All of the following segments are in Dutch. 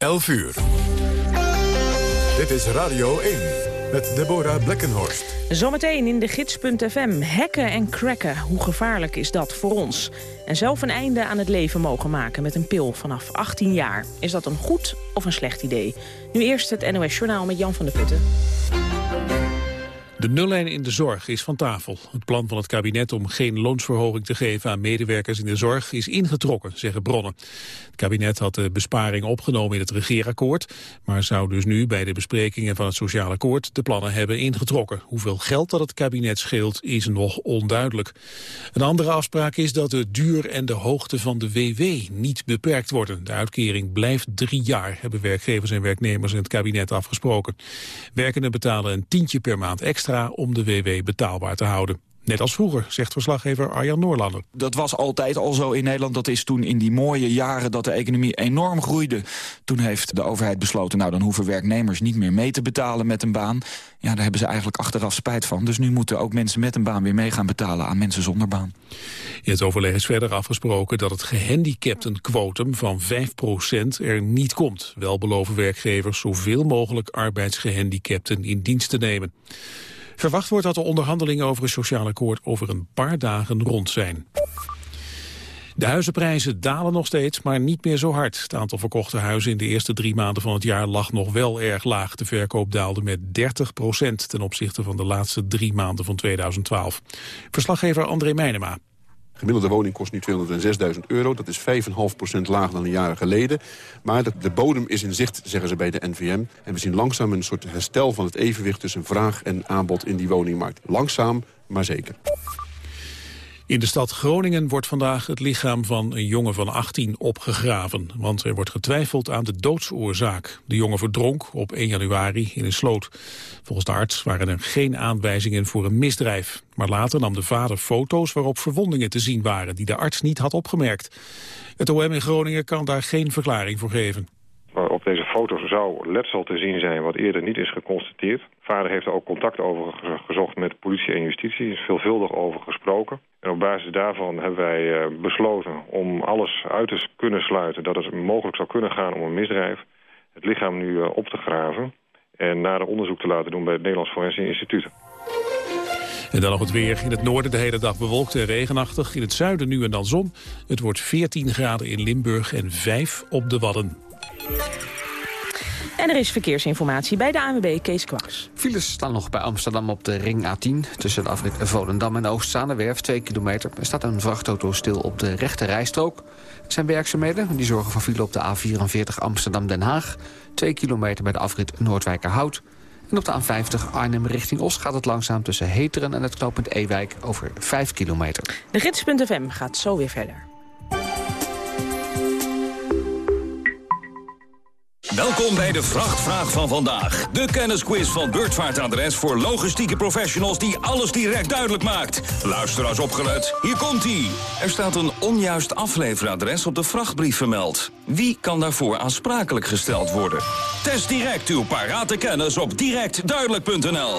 11 uur. Dit is Radio 1 met Deborah Blekkenhorst. Zometeen in de gids.fm. Hacken en cracken. Hoe gevaarlijk is dat voor ons? En zelf een einde aan het leven mogen maken met een pil vanaf 18 jaar. Is dat een goed of een slecht idee? Nu eerst het NOS Journaal met Jan van der Putten. De nullijn in de zorg is van tafel. Het plan van het kabinet om geen loonsverhoging te geven aan medewerkers in de zorg is ingetrokken, zeggen bronnen. Het kabinet had de besparing opgenomen in het regeerakkoord, maar zou dus nu bij de besprekingen van het sociaal akkoord de plannen hebben ingetrokken. Hoeveel geld dat het kabinet scheelt is nog onduidelijk. Een andere afspraak is dat de duur en de hoogte van de WW niet beperkt worden. De uitkering blijft drie jaar, hebben werkgevers en werknemers in het kabinet afgesproken. Werkenden betalen een tientje per maand extra om de WW betaalbaar te houden. Net als vroeger, zegt verslaggever Arjan Noorlander. Dat was altijd al zo in Nederland. Dat is toen in die mooie jaren dat de economie enorm groeide. Toen heeft de overheid besloten... nou, dan hoeven werknemers niet meer mee te betalen met een baan. Ja, daar hebben ze eigenlijk achteraf spijt van. Dus nu moeten ook mensen met een baan weer mee gaan betalen... aan mensen zonder baan. In het overleg is verder afgesproken dat het gehandicaptenquotum van 5% er niet komt. Wel beloven werkgevers zoveel mogelijk arbeidsgehandicapten in dienst te nemen. Verwacht wordt dat de onderhandelingen over een sociaal akkoord over een paar dagen rond zijn. De huizenprijzen dalen nog steeds, maar niet meer zo hard. Het aantal verkochte huizen in de eerste drie maanden van het jaar lag nog wel erg laag. De verkoop daalde met 30 procent ten opzichte van de laatste drie maanden van 2012. Verslaggever André Meijnema gemiddelde woning kost nu 206.000 euro. Dat is 5,5% lager dan een jaar geleden. Maar de, de, bodem is in zicht, zeggen ze bij de NVM. En we zien langzaam een soort herstel van het evenwicht... tussen vraag en aanbod in die woningmarkt. Langzaam, maar zeker. In de stad Groningen wordt vandaag het lichaam van een jongen van 18 opgegraven. Want er wordt getwijfeld aan de doodsoorzaak. De jongen verdronk op 1 januari in een sloot. Volgens de arts waren er geen aanwijzingen voor een misdrijf. Maar later nam de vader foto's waarop verwondingen te zien waren... die de arts niet had opgemerkt. Het OM in Groningen kan daar geen verklaring voor geven. Op deze foto's zou letsel te zien zijn wat eerder niet is geconstateerd. Vader heeft er ook contact over gezocht met politie en justitie. Er is veelvuldig over gesproken. En op basis daarvan hebben wij eh, besloten om alles uit te kunnen sluiten... dat het mogelijk zou kunnen gaan om een misdrijf. Het lichaam nu eh, op te graven en nader onderzoek te laten doen bij het Nederlands Forensisch Instituut. En dan nog het weer. In het noorden de hele dag bewolkt en regenachtig. In het zuiden nu en dan zon. Het wordt 14 graden in Limburg en 5 op de Wadden. En er is verkeersinformatie bij de ANWB Kees Kwaks. Files staan nog bij Amsterdam op de ring A10... tussen de afrit Volendam en Oost-Zaanderwerf, 2 kilometer. Er staat een vrachtauto stil op de rechte rijstrook. Er zijn werkzaamheden, die zorgen voor file op de A44 Amsterdam-Den Haag... 2 kilometer bij de afrit Noordwijkerhout. En op de A50 Arnhem richting Os gaat het langzaam tussen Heteren en het knooppunt Ewijk over 5 kilometer. De gids.fm gaat zo weer verder. Welkom bij de Vrachtvraag van vandaag. De kennisquiz van Beurtvaartadres voor logistieke professionals die alles direct duidelijk maakt. Luister als opgelet. Hier komt-ie. Er staat een onjuist afleveradres op de vrachtbrief vermeld. Wie kan daarvoor aansprakelijk gesteld worden? Test direct uw parate kennis op directduidelijk.nl.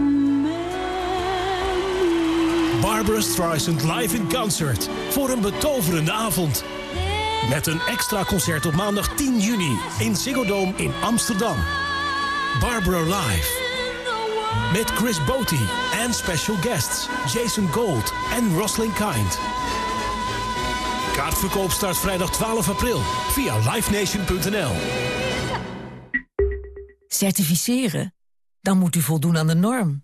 Barbara Streisand live in concert voor een betoverende avond. Met een extra concert op maandag 10 juni in Ziggo Dome in Amsterdam. Barbara live. Met Chris Botti en special guests Jason Gold en Roslyn Kind. Kaartverkoop start vrijdag 12 april via livenation.nl. Certificeren? Dan moet u voldoen aan de norm.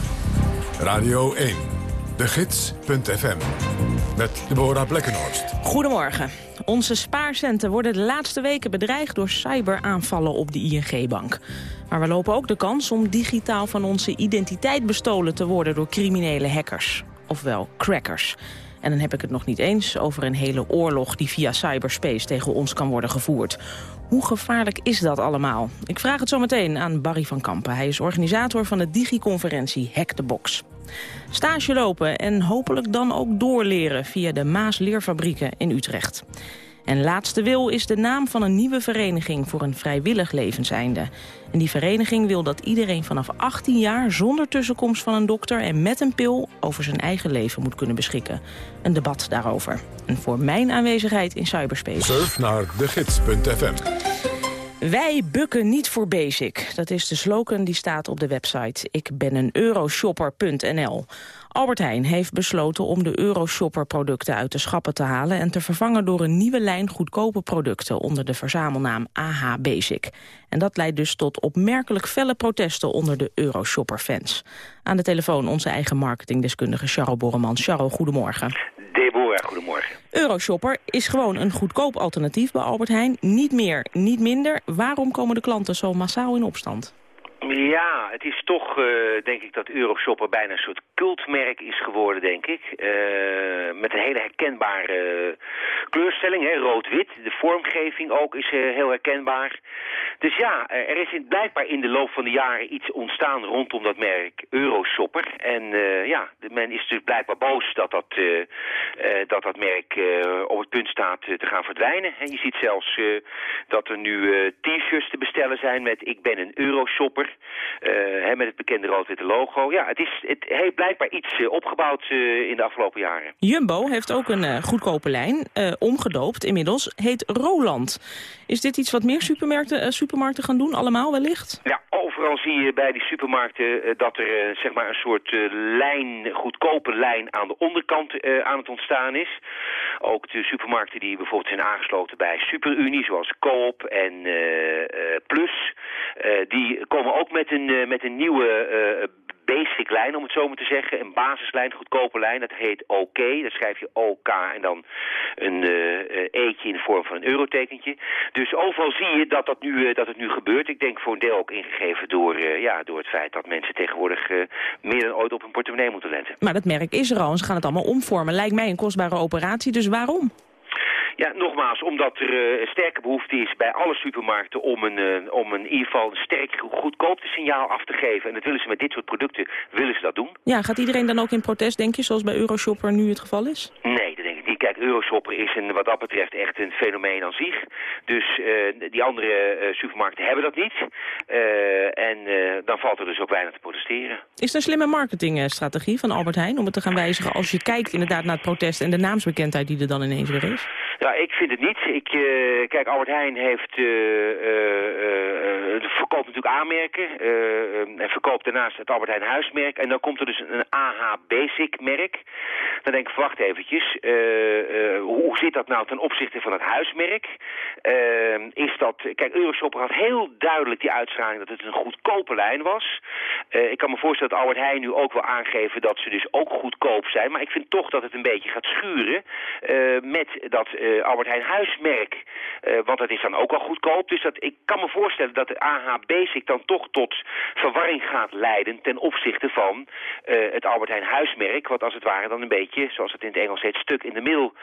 Radio 1. De Gids.fm. Met Deborah Blekkenhorst. Goedemorgen. Onze spaarcenten worden de laatste weken bedreigd door cyberaanvallen op de ING-bank. Maar we lopen ook de kans om digitaal van onze identiteit bestolen te worden door criminele hackers. Ofwel crackers. En dan heb ik het nog niet eens over een hele oorlog die via cyberspace tegen ons kan worden gevoerd. Hoe gevaarlijk is dat allemaal? Ik vraag het zo meteen aan Barry van Kampen. Hij is organisator van de digiconferentie Hack the Box. Stage lopen en hopelijk dan ook doorleren via de Maas Leerfabrieken in Utrecht. En Laatste Wil is de naam van een nieuwe vereniging voor een vrijwillig levenseinde. En die vereniging wil dat iedereen vanaf 18 jaar zonder tussenkomst van een dokter en met een pil over zijn eigen leven moet kunnen beschikken. Een debat daarover. En voor mijn aanwezigheid in cyberspace. Surf naar degids.fm. Wij bukken niet voor basic. Dat is de slogan die staat op de website ik ben een euroshopper.nl. Albert Heijn heeft besloten om de Euroshopper-producten uit de schappen te halen... en te vervangen door een nieuwe lijn goedkope producten onder de verzamelnaam AH Basic. En dat leidt dus tot opmerkelijk felle protesten onder de Euroshopper-fans. Aan de telefoon onze eigen marketingdeskundige Charles Borreman. Charles, goedemorgen. Deborah, goedemorgen. Euroshopper is gewoon een goedkoop alternatief bij Albert Heijn. Niet meer, niet minder. Waarom komen de klanten zo massaal in opstand? Ja, het is toch, uh, denk ik, dat Euroshopper bijna een soort cultmerk is geworden, denk ik. Uh, met een hele herkenbare kleurstelling, rood-wit. De vormgeving ook is uh, heel herkenbaar. Dus ja, er is blijkbaar in de loop van de jaren iets ontstaan rondom dat merk Euroshopper. En ja, men is dus blijkbaar boos dat dat, dat, dat merk op het punt staat te gaan verdwijnen. En je ziet zelfs dat er nu t-shirts te bestellen zijn met ik ben een Euroshopper. Met het bekende rood-witte logo. Ja, het, is, het blijkbaar iets uh, opgebouwd uh, in de afgelopen jaren. Jumbo heeft ook een goedkope lijn, omgedoopt inmiddels, heet Roland. Is dit iets wat meer supermarkten, supermarkten gaan doen, allemaal wellicht? Ja, overal zie je bij die supermarkten dat er zeg maar een soort lijn, goedkope lijn aan de onderkant aan het ontstaan is. Ook de supermarkten die bijvoorbeeld zijn aangesloten bij Superunie, zoals Coop en Plus, die komen ook met een, met een nieuwe basic lijn, om het zo maar te zeggen. Een basislijn, goedkope lijn. Dat heet OK. Dat schrijf je OK en dan een uh, eetje in de vorm van een eurotekentje. Dus overal zie je dat, dat, nu, dat het nu gebeurt. Ik denk voor een deel ook ingegeven door, ja, door het feit dat mensen tegenwoordig meer dan ooit op hun portemonnee moeten letten. Maar dat merk is er al ze gaan het allemaal omvormen. Lijkt mij een kostbare operatie, dus waarom? Ja, nogmaals, omdat er uh, een sterke behoefte is bij alle supermarkten om een, uh, om een, in ieder geval een sterk goedkoopte signaal af te geven. En dat willen ze met dit soort producten, willen ze dat doen. Ja, gaat iedereen dan ook in protest, denk je, zoals bij Euroshopper nu het geval is? Nee, dat denk ik niet. Kijk, Euroshopper is een, wat dat betreft echt een fenomeen aan zich. Dus uh, die andere supermarkten hebben dat niet. en dan valt er dus ook weinig te protesteren. Is het een slimme marketingstrategie van Albert Heijn om het te gaan wijzigen als je kijkt inderdaad naar het protest en de naamsbekendheid die er dan ineens weer is? Ja, ik vind het niet. Ik, uh, kijk, Albert Heijn heeft, uh, uh, verkoopt natuurlijk aanmerken. en verkoopt daarnaast het Albert Heijn huismerk. En dan komt er dus een AH Basic merk. Dan denk ik, wacht eventjes. hoe zit dat nou ten opzichte van het huismerk? is dat, kijk, Euroshopper had heel duidelijk die uitstraling dat het een goedkope lijn was. ik kan me voorstellen dat Albert Heijn nu ook wil aangeven dat ze dus ook goedkoop zijn. Maar ik vind toch dat het een beetje gaat schuren met dat uh, Albert Heijn huismerk. Uh, want dat is dan ook al goedkoop. Dus dat, ik kan me voorstellen dat de AH Basic dan toch tot verwarring gaat leiden ten opzichte van uh, het Albert Heijn huismerk. Wat als het ware dan een beetje, zoals het in het Engels heet, stuk in de middel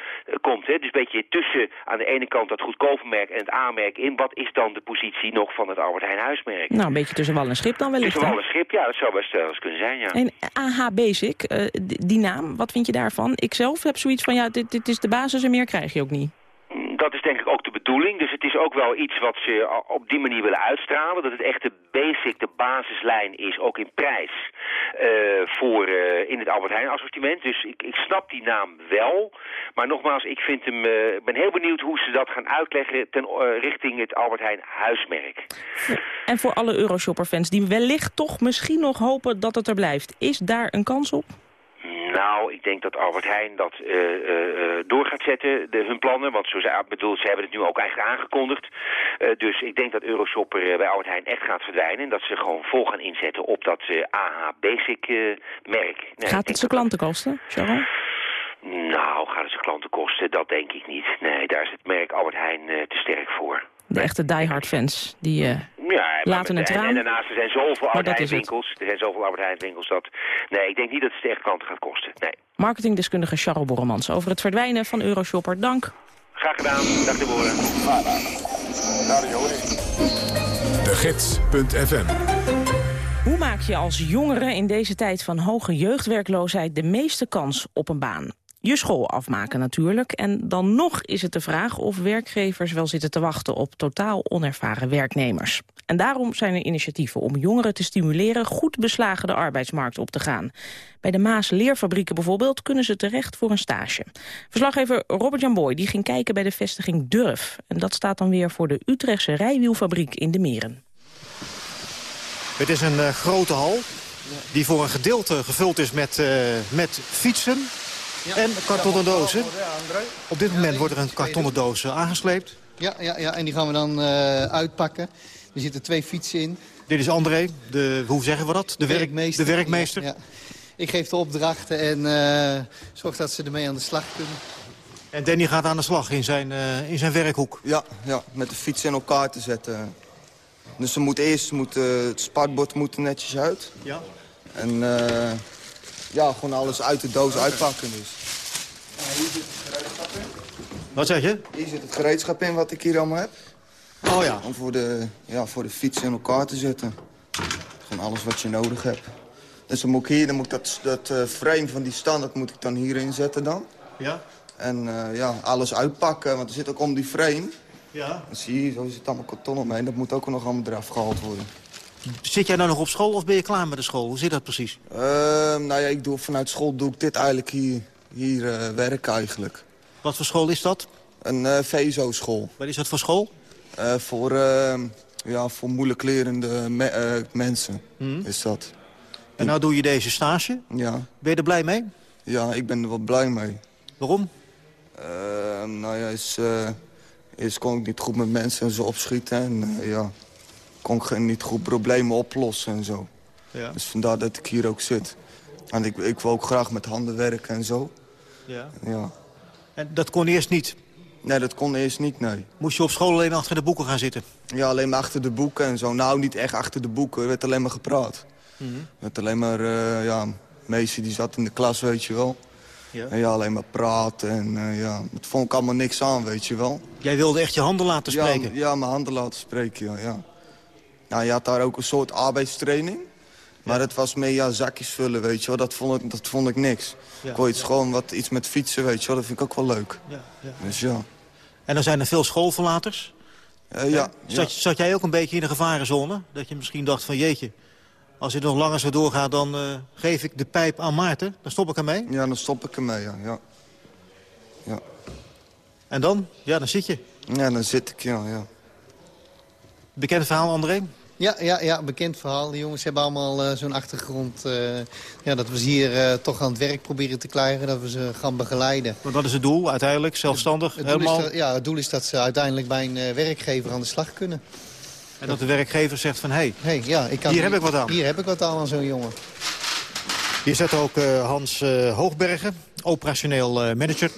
komt. Hè? Dus een beetje tussen aan de ene kant dat goedkope merk en het A-merk in. Wat is dan de positie nog van het Albert Heijn huismerk? Nou, een beetje tussen wal en schip dan wellicht. Tussen wal en schip, ja, dat zou best wel eens kunnen zijn, ja. En AH Basic, die naam, wat vind je daarvan? Ik zelf heb zoiets van, ja, dit, dit is de basis en meer krijg je ook niet. Dat is denk ik ook de bedoeling. Dus het is ook wel iets wat ze op die manier willen uitstralen. Dat het echt de basic, de basislijn is, ook in prijs, uh, voor, uh, in het Albert Heijn assortiment. Dus ik, ik snap die naam wel. Maar nogmaals, ik vind hem, uh, ben heel benieuwd hoe ze dat gaan uitleggen ten, richting het Albert Heijn huismerk. En voor alle Euroshopper-fans die wellicht toch misschien nog hopen dat het er blijft. Is daar een kans op? Nou, ik denk dat Albert Heijn dat uh, uh, door gaat zetten, de, hun plannen. Want zo ze, bedoel, ze hebben het nu ook eigenlijk aangekondigd. Uh, dus ik denk dat Euroshopper bij Albert Heijn echt gaat verdwijnen. En dat ze gewoon vol gaan inzetten op dat AH Basic merk. Nee, gaat het ze klanten kosten, Sharon? Nou, gaat het ze klanten kosten? Dat denk ik niet. Nee, daar is het merk Albert Heijn te sterk voor. De echte diehard fans, die uh, ja, laten het raam. En, daarnaast, er zijn zoveel Albert Heijn winkels. Er zijn zoveel Albert Heijn winkels dat... Nee, ik denk niet dat het echt klanten gaat kosten. Nee. Marketingdeskundige Charles Borremans over het verdwijnen van Euroshopper. Dank. Graag gedaan. Dag Deborah. De Gids.fm Hoe maak je als jongere in deze tijd van hoge jeugdwerkloosheid de meeste kans op een baan? Je school afmaken natuurlijk. En dan nog is het de vraag of werkgevers wel zitten te wachten op totaal onervaren werknemers. En daarom zijn er initiatieven om jongeren te stimuleren goed beslagen de arbeidsmarkt op te gaan. Bij de Maas Leerfabrieken bijvoorbeeld kunnen ze terecht voor een stage. Verslaggever Robert Jan Boy die ging kijken bij de vestiging Durf. En dat staat dan weer voor de Utrechtse rijwielfabriek in de Meren. Het is een uh, grote hal die voor een gedeelte gevuld is met, uh, met fietsen, en kartonnen dozen. Op dit moment wordt er een kartonnen doos eh, aangesleept. Ja, ja, ja, en die gaan we dan uh, uitpakken. Er zitten twee fietsen in. Dit is André, de, hoe zeggen we dat? De werkmeester. De werkmeester. Ja, Ik geef de opdrachten en uh, zorg dat ze ermee aan de slag kunnen. En Danny gaat aan de slag in zijn, uh, in zijn werkhoek? Ja, ja, met de fiets in elkaar te zetten. Dus ze moet eerst moet, het spartbord moet netjes uit. Ja. En ja, gewoon alles uit de doos uitpakken. Dus. hier zit het gereedschap in. Wat zeg je? Hier zit het gereedschap in wat ik hier allemaal heb. Oh ja. Om voor de, ja, voor de fiets in elkaar te zetten. Gewoon alles wat je nodig hebt. Dus dan moet ik hier, dan moet ik dat, dat uh, frame van die standaard moet ik dan hierin zetten dan. Ja. En uh, ja, alles uitpakken, want er zit ook om die frame. Ja. Dan zie je, zo zit allemaal karton omheen. Dat moet ook nog allemaal eraf gehaald worden. Zit jij nou nog op school of ben je klaar met de school? Hoe zit dat precies? Uh, nou ja, ik doe, vanuit school doe ik dit eigenlijk hier, hier uh, werken eigenlijk. Wat voor school is dat? Een uh, VSO-school. Wat is dat voor school? Uh, voor, ehm, ja, voor moeilijk lerende me mensen hmm. is dat. En nou doe je deze stage? Ja. Ben je er blij mee? Ja, ik ben er wel blij mee. Waarom? Ehm, nou ja, is, is kon ik niet goed met mensen en zo opschieten. En ja, kon ik niet goed problemen oplossen en zo. Ja. Dus vandaar dat ik hier ook zit. En ik, ik wil ook graag met handen werken en zo. Ja. ja. En dat kon eerst niet? Nee, dat kon eerst niet, nee. Moest je op school alleen achter de boeken gaan zitten? Ja, alleen maar achter de boeken en zo. Nou, niet echt achter de boeken. Er werd alleen maar gepraat. Mm -hmm. Er werd alleen maar, uh, ja, meisje die zat in de klas, weet je wel. Ja. En ja, alleen maar praten en uh, ja, dat vond ik allemaal niks aan, weet je wel. Jij wilde echt je handen laten spreken? Ja, ja mijn handen laten spreken, ja. ja. Nou, je had daar ook een soort arbeidstraining. Maar het was meer ja, zakjes vullen, weet je wel. Dat vond ik, dat vond ik niks. Ja. Ik wil iets, gewoon wat, iets met fietsen, weet je wel. Dat vind ik ook wel leuk. Ja, ja. Dus ja. En dan zijn er veel schoolverlaters? Uh, ja, zat, zat, jij ook een beetje in de gevarenzone? Dat je misschien dacht van jeetje, als dit nog langer zo doorgaat... dan uh, geef ik de pijp aan Maarten, dan stop ik ermee? Ja, dan stop ik ermee, ja. ja. ja. En dan? Ja, dan zit je. Ja, dan zit ik, ja. ja. Bekend verhaal, André? Ja, ja, ja, bekend verhaal. De jongens hebben allemaal uh, zo'n achtergrond. Uh, ja, dat we ze hier uh, toch aan het werk proberen te krijgen. Dat we ze gaan begeleiden. Want dat is het doel uiteindelijk? Zelfstandig? Het, het helemaal... dat, ja, het doel is dat ze uiteindelijk bij een werkgever aan de slag kunnen. En dat de werkgever zegt van, hé, hey, hey, ja, ik kan hier heb ik wat aan. Hier heb ik wat aan aan zo'n jongen. Hier zit ook Hans Hoogbergen, operationeel manager.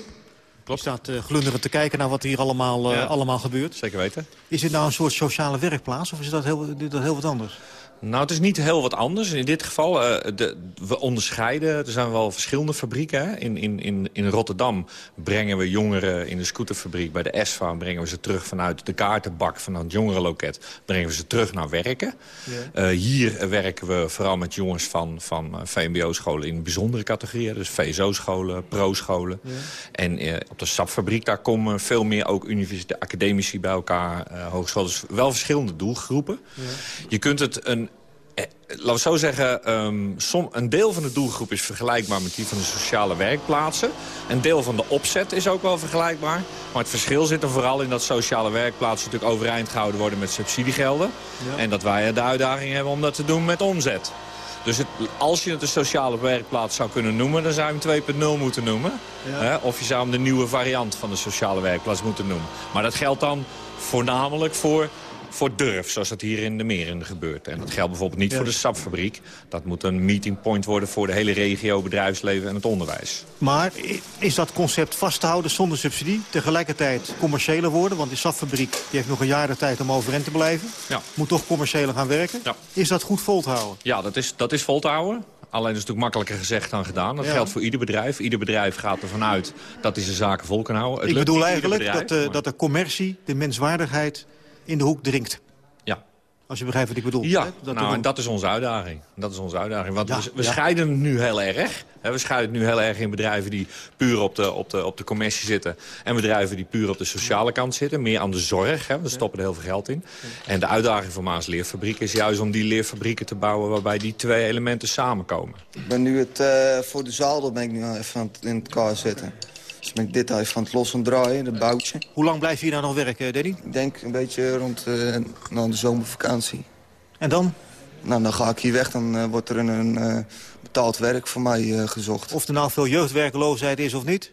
Klopt. Je staat uh, glunderend te kijken naar wat hier allemaal, uh, ja. allemaal gebeurt. Zeker weten. Is het nou een soort sociale werkplaats of is dat heel, dat heel wat anders? Nou, het is niet heel wat anders. In dit geval, uh, de, we onderscheiden. Er zijn wel verschillende fabrieken. Hè. In, in, in, in Rotterdam brengen we jongeren in de scooterfabriek... bij de ESFA brengen we ze terug vanuit de kaartenbak... van het jongerenloket, brengen we ze terug naar werken. Ja. Uh, hier werken we vooral met jongens van, van uh, VMBO-scholen... in bijzondere categorieën. Dus VSO-scholen, pro-scholen. Ja. En uh, op de sapfabriek, daar komen veel meer ook universiteiten, academici bij elkaar. hogescholen, dus wel verschillende doelgroepen. Ja. Je kunt het een laten we zo zeggen, um, som, een deel van de doelgroep is vergelijkbaar met die van de sociale werkplaatsen. Een deel van de opzet is ook wel vergelijkbaar. Maar het verschil zit er vooral in dat sociale werkplaatsen natuurlijk overeind gehouden worden met subsidiegelden. Ja. En dat wij de uitdaging hebben om dat te doen met omzet. Dus het, als je het een sociale werkplaats zou kunnen noemen... dan zou je hem 2.0 moeten noemen. Ja. Of je zou hem de nieuwe variant van de sociale werkplaats moeten noemen. Maar dat geldt dan voornamelijk voor voor durf, zoals dat hier in de Meren gebeurt. En dat geldt bijvoorbeeld niet voor de sapfabriek. Dat moet een meeting point worden voor de hele regio, bedrijfsleven en het onderwijs. Maar is dat concept vast te houden zonder subsidie? Tegelijkertijd commerciëler worden, want die sapfabriek die heeft nog een jaar de tijd om overeind te blijven. Ja. Moet toch commerciëler gaan werken. Ja. Is dat goed vol te houden? Ja, dat is, dat is vol te houden. Alleen is het natuurlijk makkelijker gezegd dan gedaan. Dat ja. geldt voor ieder bedrijf. Ieder bedrijf gaat ervan uit dat hij zijn zaken vol kan houden. Het Ik bedoel eigenlijk bedrijf, dat, de, dat de commercie, de menswaardigheid in de hoek dringt. Ja. Als je begrijpt wat ik bedoel. Ja, dat nou, en dat is onze uitdaging. Dat is onze uitdaging. Want ja, we, we ja. scheiden het nu heel erg. we scheiden het nu heel erg in bedrijven die puur op de, op, de, op de commercie zitten... en bedrijven die puur op de sociale kant zitten. Meer aan de zorg. Hè. We stoppen er heel veel geld in. En de uitdaging voor Maas Leerfabriek is juist om die leerfabrieken te bouwen... waarbij die twee elementen samenkomen. Ik ben nu het, uh, voor de zaal, dat ben ik nu even aan het, in het kar zitten. Dus ben ik dit even van het los en draaien, het boutje. Hoe lang blijf je hier nou nog werken, Danny? Ik denk een beetje rond uh, nou, de zomervakantie. En dan? Nou, dan ga ik hier weg. Dan uh, wordt er een, een betaald werk voor mij gezocht. Of er nou veel jeugdwerkeloosheid is of niet?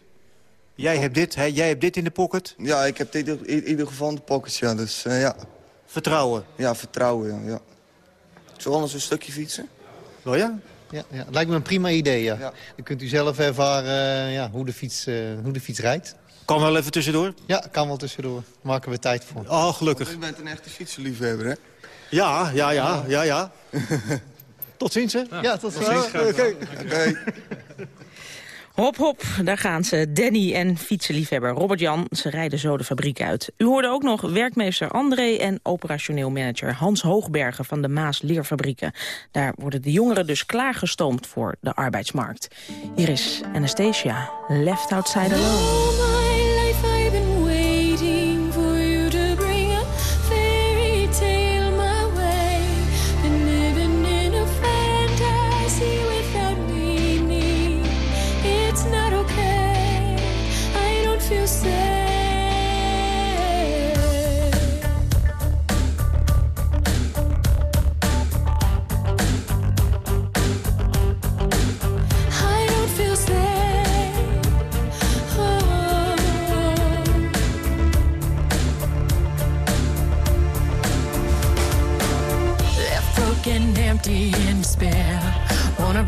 Jij hebt dit, hè? Jij hebt dit in de pocket? Ja, ik heb dit in ieder geval in de pocket, ja. Dus, ja. Vertrouwen? Ja, vertrouwen, ja. ja. Zullen we eens een stukje fietsen? Oh ja? Ja, ja, het lijkt me een prima idee, ja. ja. Dan kunt u zelf ervaren uh, ja, hoe, de fiets, uh, hoe de fiets rijdt. Kan wel even tussendoor? Ja, kan wel tussendoor. Maken we tijd voor. Oh, gelukkig. Want u bent een echte fietsenliefhebber, hè? Ja, ja, ja, ja, ja. tot ziens, hè? Ja, tot ziens. Oké. Okay. Hop, hop, daar gaan ze. Danny en fietsenliefhebber Robert-Jan, ze rijden zo de fabriek uit. U hoorde ook nog werkmeester André en operationeel manager Hans Hoogbergen van de Maas Leerfabrieken. Daar worden de jongeren dus klaargestoomd voor de arbeidsmarkt. Hier is Anastasia, Left Outside Alone.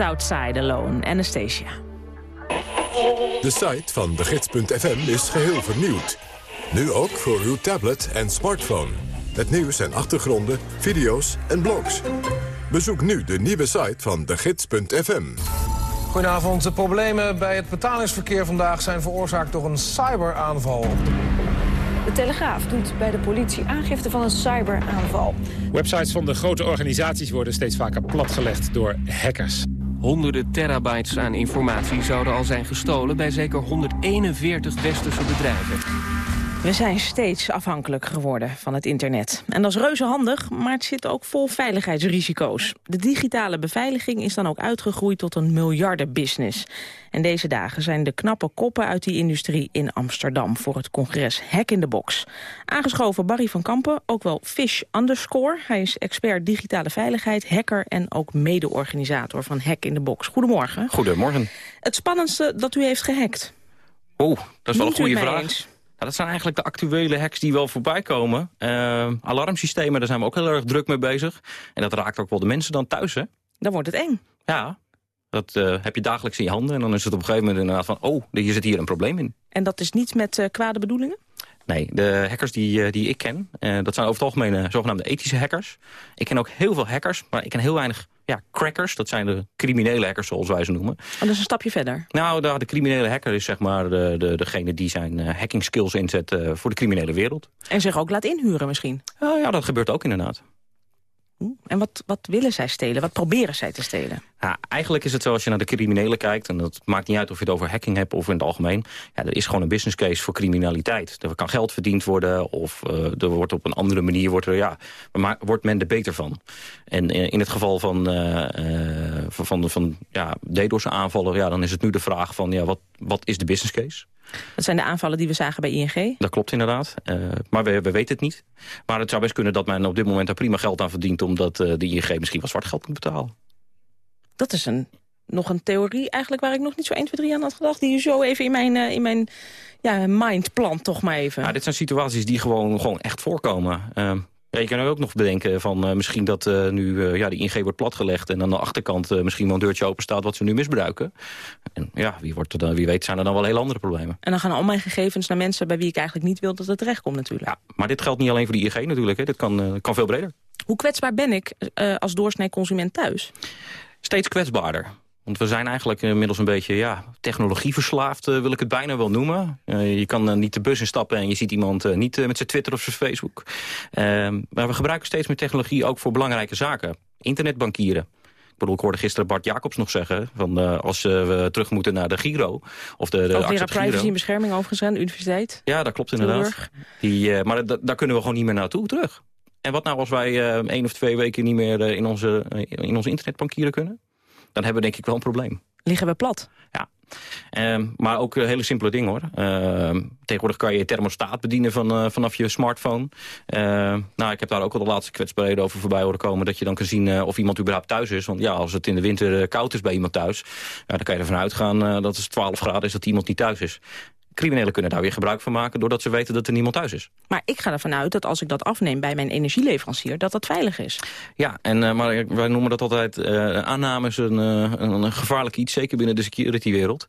Outside Alone, Anastasia. De site van de gids.fm is geheel vernieuwd. Nu ook voor uw tablet en smartphone. Met nieuws en achtergronden, video's en blogs. Bezoek nu de nieuwe site van de gids.fm. Goedenavond. De problemen bij het betalingsverkeer vandaag zijn veroorzaakt door een cyberaanval. De Telegraaf doet bij de politie aangifte van een cyberaanval. Websites van de grote organisaties worden steeds vaker platgelegd door hackers. Honderden terabytes aan informatie zouden al zijn gestolen... bij zeker 141 westerse bedrijven. We zijn steeds afhankelijk geworden van het internet. En dat is reuze handig, maar het zit ook vol veiligheidsrisico's. De digitale beveiliging is dan ook uitgegroeid tot een miljardenbusiness. En deze dagen zijn de knappe koppen uit die industrie in Amsterdam... voor het congres Hack in the Box. Aangeschoven Barry van Kampen, ook wel Fish underscore. Hij is expert digitale veiligheid, hacker en ook mede-organisator van Hack in the Box. Goedemorgen. Goedemorgen. Het spannendste dat u heeft gehackt? Oeh, dat is wel Niet een goede vraag. eens? Dat zijn eigenlijk de actuele hacks die wel voorbij komen. Eh, alarmsystemen, daar zijn we ook heel erg druk mee bezig. En dat raakt ook wel de mensen dan thuis, hè? Dan wordt het eng. Ja, dat eh, heb je dagelijks in je handen. En dan is het op een gegeven moment inderdaad van... oh, hier zit hier een probleem in. En dat is niet met eh, kwade bedoelingen? Nee, de hackers die, eh, die ik ken, eh, dat zijn over het algemeen eh, zogenaamde ethische hackers. Ik ken ook heel veel hackers, maar ik ken heel weinig ja, crackers. Dat zijn de criminele hackers, zoals wij ze noemen. Oh, dat is een stapje verder. Nou, de, de criminele hacker is zeg maar de, de, degene die zijn hacking skills inzet voor de criminele wereld. En zich ook laat inhuren misschien? Ja, dat gebeurt ook inderdaad. En wat, wat willen zij stelen? Wat proberen zij te stelen? Ja, eigenlijk is het zo als je naar de criminelen kijkt... en dat maakt niet uit of je het over hacking hebt of in het algemeen... Ja, er is gewoon een business case voor criminaliteit. Er kan geld verdiend worden of eh, er wordt op een andere manier... wordt, er, ja, maar wordt men er beter van. En eh, in het geval van, eh, eh, van, van, van ja, DDoS-aanvallen... Ja, dan is het nu de vraag van ja, wat, wat is de business case? Dat zijn de aanvallen die we zagen bij ING. Dat klopt inderdaad. Eh, maar we, we weten het niet. Maar het zou best kunnen dat men op dit moment daar prima geld aan verdient... omdat eh, de ING misschien wat zwart geld moet betalen. Dat is een, nog een theorie eigenlijk waar ik nog niet zo 1, 2, 3 aan had gedacht. Die u zo even in mijn, eh, in mijn ja, mind plant toch maar even. Ja, dit zijn situaties die gewoon, gewoon echt voorkomen. Ja, je kan er ook nog bedenken van uh, misschien dat uh, nu uh, ja, die ING wordt platgelegd... en aan de achterkant misschien wel een deurtje open staat wat ze nu misbruiken. En ja, wie, wordt er dan, wie weet zijn er dan wel heel andere problemen. En dan gaan al mijn gegevens naar mensen bij wie ik eigenlijk niet wil dat het terechtkomt natuurlijk. Ja, maar dit geldt niet alleen voor de ING natuurlijk. Hè. Dit kan, kan veel breder. Hoe kwetsbaar ben ik als doorsnee consument thuis? Steeds kwetsbaarder. Want we zijn eigenlijk inmiddels een beetje ja, technologieverslaafd, uh, wil ik het bijna wel noemen. Uh, je kan uh, niet de bus instappen en je ziet iemand niet met zijn Twitter of zijn Facebook. Ehm, maar we gebruiken steeds meer technologie ook voor belangrijke zaken. Internetbankieren. Ik bedoel, ik hoorde gisteren Bart Jacobs nog zeggen... Van, als we terug moeten naar de Giro. Of de, de Hoogleraar privacy en bescherming overigens aan de universiteit. Ja, dat klopt inderdaad. Die, maar daar kunnen we gewoon niet meer naartoe terug. En wat nou als wij één of twee weken niet meer in, onze, in onze internetbankieren kunnen? Dan hebben we denk ik wel een probleem. Liggen we plat? Ja. maar ook hele simpele dingen hoor. Ehm, tegenwoordig kan je je thermostaat bedienen van, vanaf je smartphone. Ehm, nou, ik heb daar ook al de laatste kwetsbaarheden over voorbij horen komen. Dat je dan kan zien of iemand überhaupt thuis is. Want ja, als het in de winter koud is bij iemand thuis... dan kan je ervan uitgaan dat het 12 graden is dat iemand niet thuis is. Criminelen kunnen daar weer gebruik van maken... doordat ze weten dat er niemand thuis is. Maar ik ga ervan uit dat als ik dat afneem bij mijn energieleverancier... dat dat veilig is. Ja, en, uh, maar wij noemen dat altijd... Uh, aanname is een, uh, een, een, gevaarlijk iets, zeker binnen de security-wereld.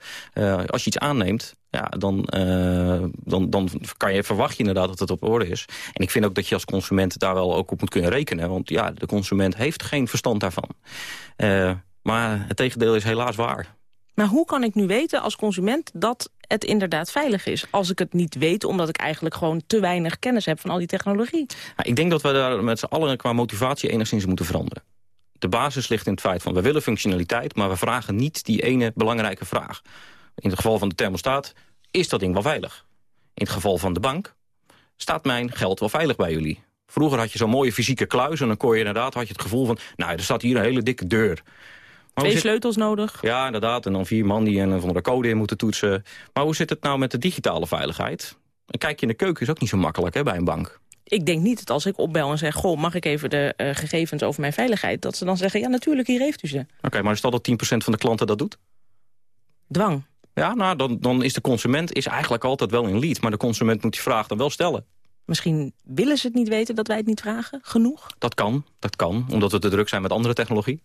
als je iets aanneemt, ja, dan, dan, dan kan je, verwacht je inderdaad dat het op orde is. En ik vind ook dat je als consument daar wel ook op moet kunnen rekenen. Want ja, de consument heeft geen verstand daarvan. maar het tegendeel is helaas waar. Maar hoe kan ik nu weten als consument dat het inderdaad veilig is? Als ik het niet weet, omdat ik eigenlijk gewoon te weinig kennis heb van al die technologie. Nou, ik denk dat we daar met z'n allen qua motivatie enigszins moeten veranderen. De basis ligt in het feit van we willen functionaliteit, maar we vragen niet die ene belangrijke vraag. In het geval van de thermostaat, is dat ding wel veilig? In het geval van de bank, staat mijn geld wel veilig bij jullie? Vroeger had je zo'n mooie fysieke kluis en dan kon je inderdaad had je het gevoel van... nou, er staat hier een hele dikke deur. Maar Twee sleutels nodig? Ja, inderdaad. En dan vier man die een van de code in moeten toetsen. Maar hoe zit het nou met de digitale veiligheid? Een kijkje in de keuken is ook niet zo makkelijk hè, bij een bank. Ik denk niet dat als ik opbel en zeg... goh, mag ik even de uh, gegevens over mijn veiligheid... dat ze dan zeggen, ja, natuurlijk, hier heeft u ze. Oké, okay, maar stel dat 10% van de klanten dat doet? Dwang. Ja, nou, dan, dan is de consument is eigenlijk altijd wel in lead. Maar de consument moet die vraag dan wel stellen. Misschien willen ze het niet weten dat wij het niet vragen? Genoeg? Dat kan, dat kan. Omdat we te druk zijn met andere technologie.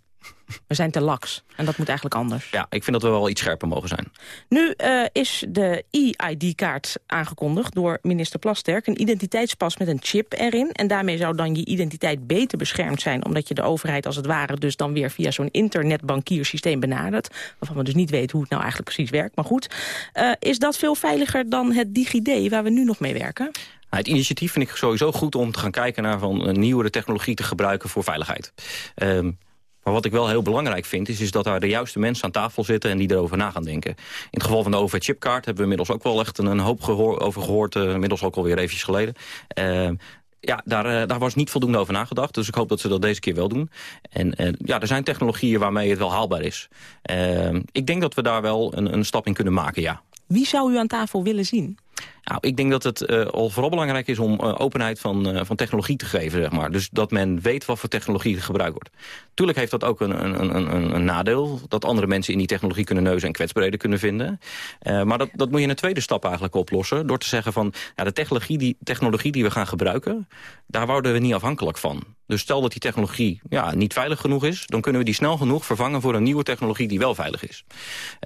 We zijn te laks. En dat moet eigenlijk anders. Ja, ik vind dat we wel iets scherper mogen zijn. Nu uh, is de e-ID-kaart aangekondigd door minister Plasterk. Een identiteitspas met een chip erin. En daarmee zou dan je identiteit beter beschermd zijn... omdat je de overheid als het ware dus dan weer via zo'n internetbankiersysteem benadert. Waarvan we dus niet weten hoe het nou eigenlijk precies werkt. Maar goed, uh, is dat veel veiliger dan het DigiD waar we nu nog mee werken? Nou, het initiatief vind ik sowieso goed om te gaan kijken naar van een nieuwere technologie te gebruiken voor veiligheid. Um, maar wat ik wel heel belangrijk vind, is, is dat daar de juiste mensen aan tafel zitten en die erover na gaan denken. In het geval van de OV-chipkaart hebben we inmiddels ook wel echt een, hoop gehoor, over gehoord, uh, inmiddels ook alweer eventjes geleden. Uh, ja, daar, uh, daar was niet voldoende over nagedacht. Dus ik hoop dat ze dat deze keer wel doen. En uh, ja, er zijn technologieën waarmee het wel haalbaar is. Uh, ik denk dat we daar wel een, een stap in kunnen maken, ja. Wie zou u aan tafel willen zien? Nou, ik denk dat het uh, al vooral belangrijk is om uh, openheid van, uh, van technologie te geven. Zeg maar. Dus dat men weet wat voor technologie gebruikt wordt. Tuurlijk heeft dat ook een, een, een, een nadeel. Dat andere mensen in die technologie kunnen neuzen en kwetsbaarheden kunnen vinden. maar dat, dat moet je in een tweede stap eigenlijk oplossen. Door te zeggen van ja, de technologie die, technologie die we gaan gebruiken... daar worden we niet afhankelijk van. Dus stel dat die technologie ja, niet veilig genoeg is... dan kunnen we die snel genoeg vervangen voor een nieuwe technologie die wel veilig is.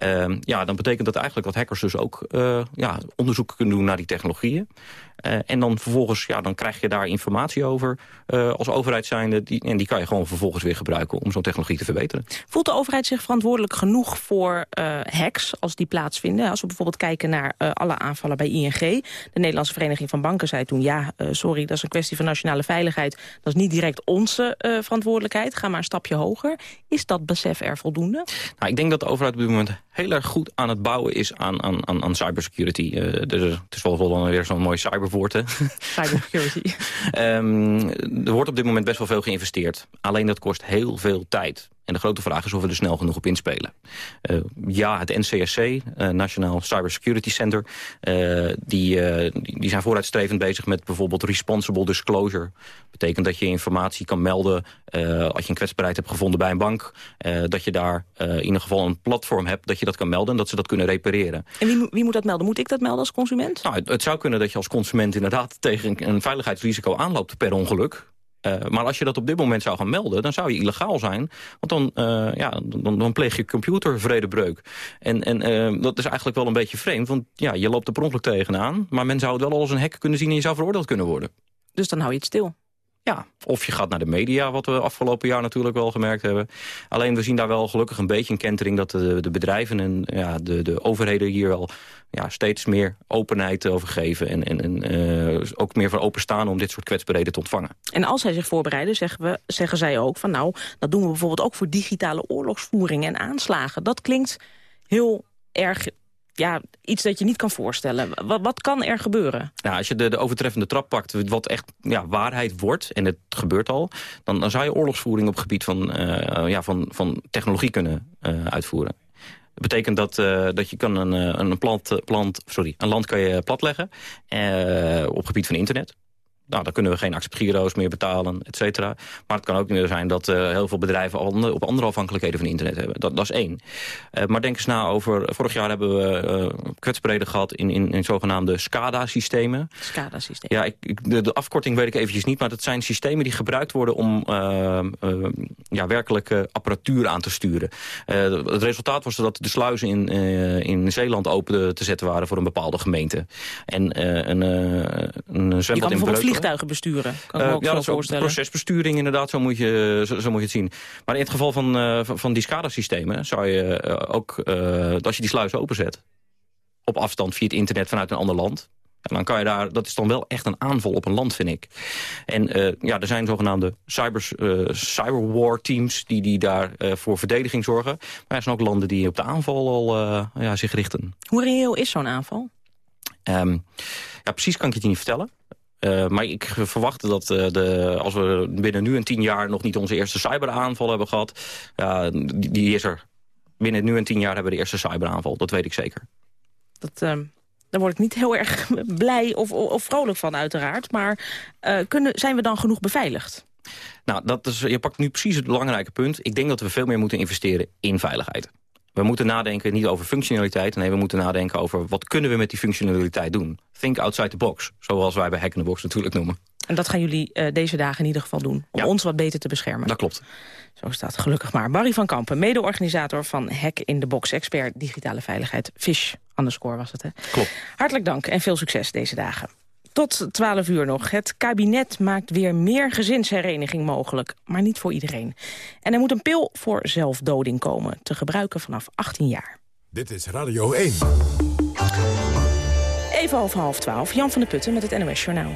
Uh, ja, dan betekent dat eigenlijk dat hackers dus ook ja, onderzoek kunnen doen naar die technologieën. Uh, en dan vervolgens ja, dan krijg je daar informatie over uh, als overheid zijnde. Die, en die kan je gewoon vervolgens weer gebruiken om zo'n technologie te verbeteren. Voelt de overheid zich verantwoordelijk genoeg voor uh, hacks als die plaatsvinden? Als we bijvoorbeeld kijken naar alle aanvallen bij ING. De Nederlandse Vereniging van Banken zei toen... ja, sorry, dat is een kwestie van nationale veiligheid. Dat is niet direct onze verantwoordelijkheid. Ga maar een stapje hoger. Is dat besef er voldoende? Nou, ik denk dat de overheid op dit moment heel erg goed aan het bouwen is aan, aan, aan, aan cybersecurity. Is wel dan weer zo'n mooi cyber woord. Cybersecurity. um, er wordt op dit moment best wel veel geïnvesteerd. Alleen dat kost heel veel tijd. En de grote vraag is of we er snel genoeg op inspelen. Uh, ja, het NCSC, uh, National Cybersecurity Center... Uh, die, die zijn vooruitstrevend bezig met bijvoorbeeld responsible disclosure. betekent dat je informatie kan melden als je een kwetsbaarheid hebt gevonden bij een bank. dat je daar in ieder geval een platform hebt dat je dat kan melden... en dat ze dat kunnen repareren. En wie, wie moet dat melden? Moet ik dat melden als consument? Nou, het, het zou kunnen dat je als consument inderdaad tegen een veiligheidsrisico aanloopt per ongeluk. Uh, maar als je dat op dit moment zou gaan melden, dan zou je illegaal zijn. Want dan, uh, ja, dan, dan pleeg je computervredebreuk. En, en uh, dat is eigenlijk wel een beetje vreemd, want ja, je loopt er per ongeluk tegenaan. Maar men zou het wel als een hek kunnen zien en je zou veroordeeld kunnen worden. Dus dan hou je het stil? Ja, of je gaat naar de media, wat we afgelopen jaar natuurlijk wel gemerkt hebben. Alleen we zien daar wel gelukkig een beetje een kentering... dat de, de bedrijven en ja, de, de overheden hier wel ja, steeds meer openheid over geven... en, en, en uh, ook meer voor openstaan om dit soort kwetsbaarheden te ontvangen. En als zij zich voorbereiden, zeggen, we, zeggen zij ook van... nou, dat doen we bijvoorbeeld ook voor digitale oorlogsvoering en aanslagen. Dat klinkt heel erg ja, iets dat je niet kan voorstellen. Wat, wat kan er gebeuren? Nou, als je de, de overtreffende trap pakt, wat echt ja, waarheid wordt... en het gebeurt al, dan, dan zou je oorlogsvoering op het gebied van, uh, ja, van, van technologie kunnen uh, uitvoeren. Betekent dat, uh, dat je kan een, een, plant, plant, sorry, een land kan je platleggen op gebied van internet. Nou, dan kunnen we geen acceptgiro's meer betalen, et cetera. Maar het kan ook niet zijn dat uh, heel veel bedrijven al op andere afhankelijkheden van internet hebben. Dat, dat is één. Uh, maar denk eens na over... Vorig jaar hebben we uh, kwetsbaarheden gehad in, in, in zogenaamde SCADA-systemen. SCADA-systemen. Ja, ik, de, de, afkorting weet ik eventjes niet. Maar dat zijn systemen die gebruikt worden om ja, werkelijke apparatuur aan te sturen. het resultaat was dat de sluizen in, in Zeeland open te zetten waren voor een bepaalde gemeente. En een, een zwembad in Breukelen vliegtuigen besturen. Kan ja, is procesbesturing inderdaad, zo moet, je, zo, zo, moet je het zien. Maar in het geval van, uh, van die SCADA-systemen zou je uh, ook, als je die sluis openzet... op afstand via het internet vanuit een ander land... En dan kan je daar, dat is dan wel echt een aanval op een land, vind ik. En uh, ja, er zijn zogenaamde cyber, uh, cyberwar teams die, die daar uh, voor verdediging zorgen. Maar er zijn ook landen die op de aanval al ja, zich richten. Hoe reëel is zo'n aanval? Um, ja, precies kan ik het je niet vertellen. Uh, maar ik verwacht dat uh, de, als we binnen nu en tien jaar nog niet onze eerste cyberaanval hebben gehad, uh, die, die, is er. Binnen nu en tien jaar hebben we de eerste cyberaanval, dat weet ik zeker. Dat, ehm, daar word ik niet heel erg blij of, of vrolijk van uiteraard. Maar kunnen, zijn we dan genoeg beveiligd? Nou, dat is, je pakt nu precies het belangrijke punt. Ik denk dat we veel meer moeten investeren in veiligheid. We moeten nadenken niet over functionaliteit. Nee, we moeten nadenken over wat kunnen we met die functionaliteit doen. Think outside the box, zoals wij bij Hack in the Box natuurlijk noemen. En dat gaan jullie uh, deze dagen in ieder geval doen. Om ons wat beter te beschermen. Dat klopt. Zo staat gelukkig maar. Barry van Kampen, mede-organisator van Hack in the Box. Expert digitale veiligheid. Fish underscore was het, hè? Klopt. Hartelijk dank en veel succes deze dagen. Tot 12 uur nog. Het kabinet maakt weer meer gezinshereniging mogelijk. Maar niet voor iedereen. En er moet een pil voor zelfdoding komen. Te gebruiken vanaf 18 jaar. Dit is Radio 1. Even over half 12. Jan van der Putten met het NOS Journaal.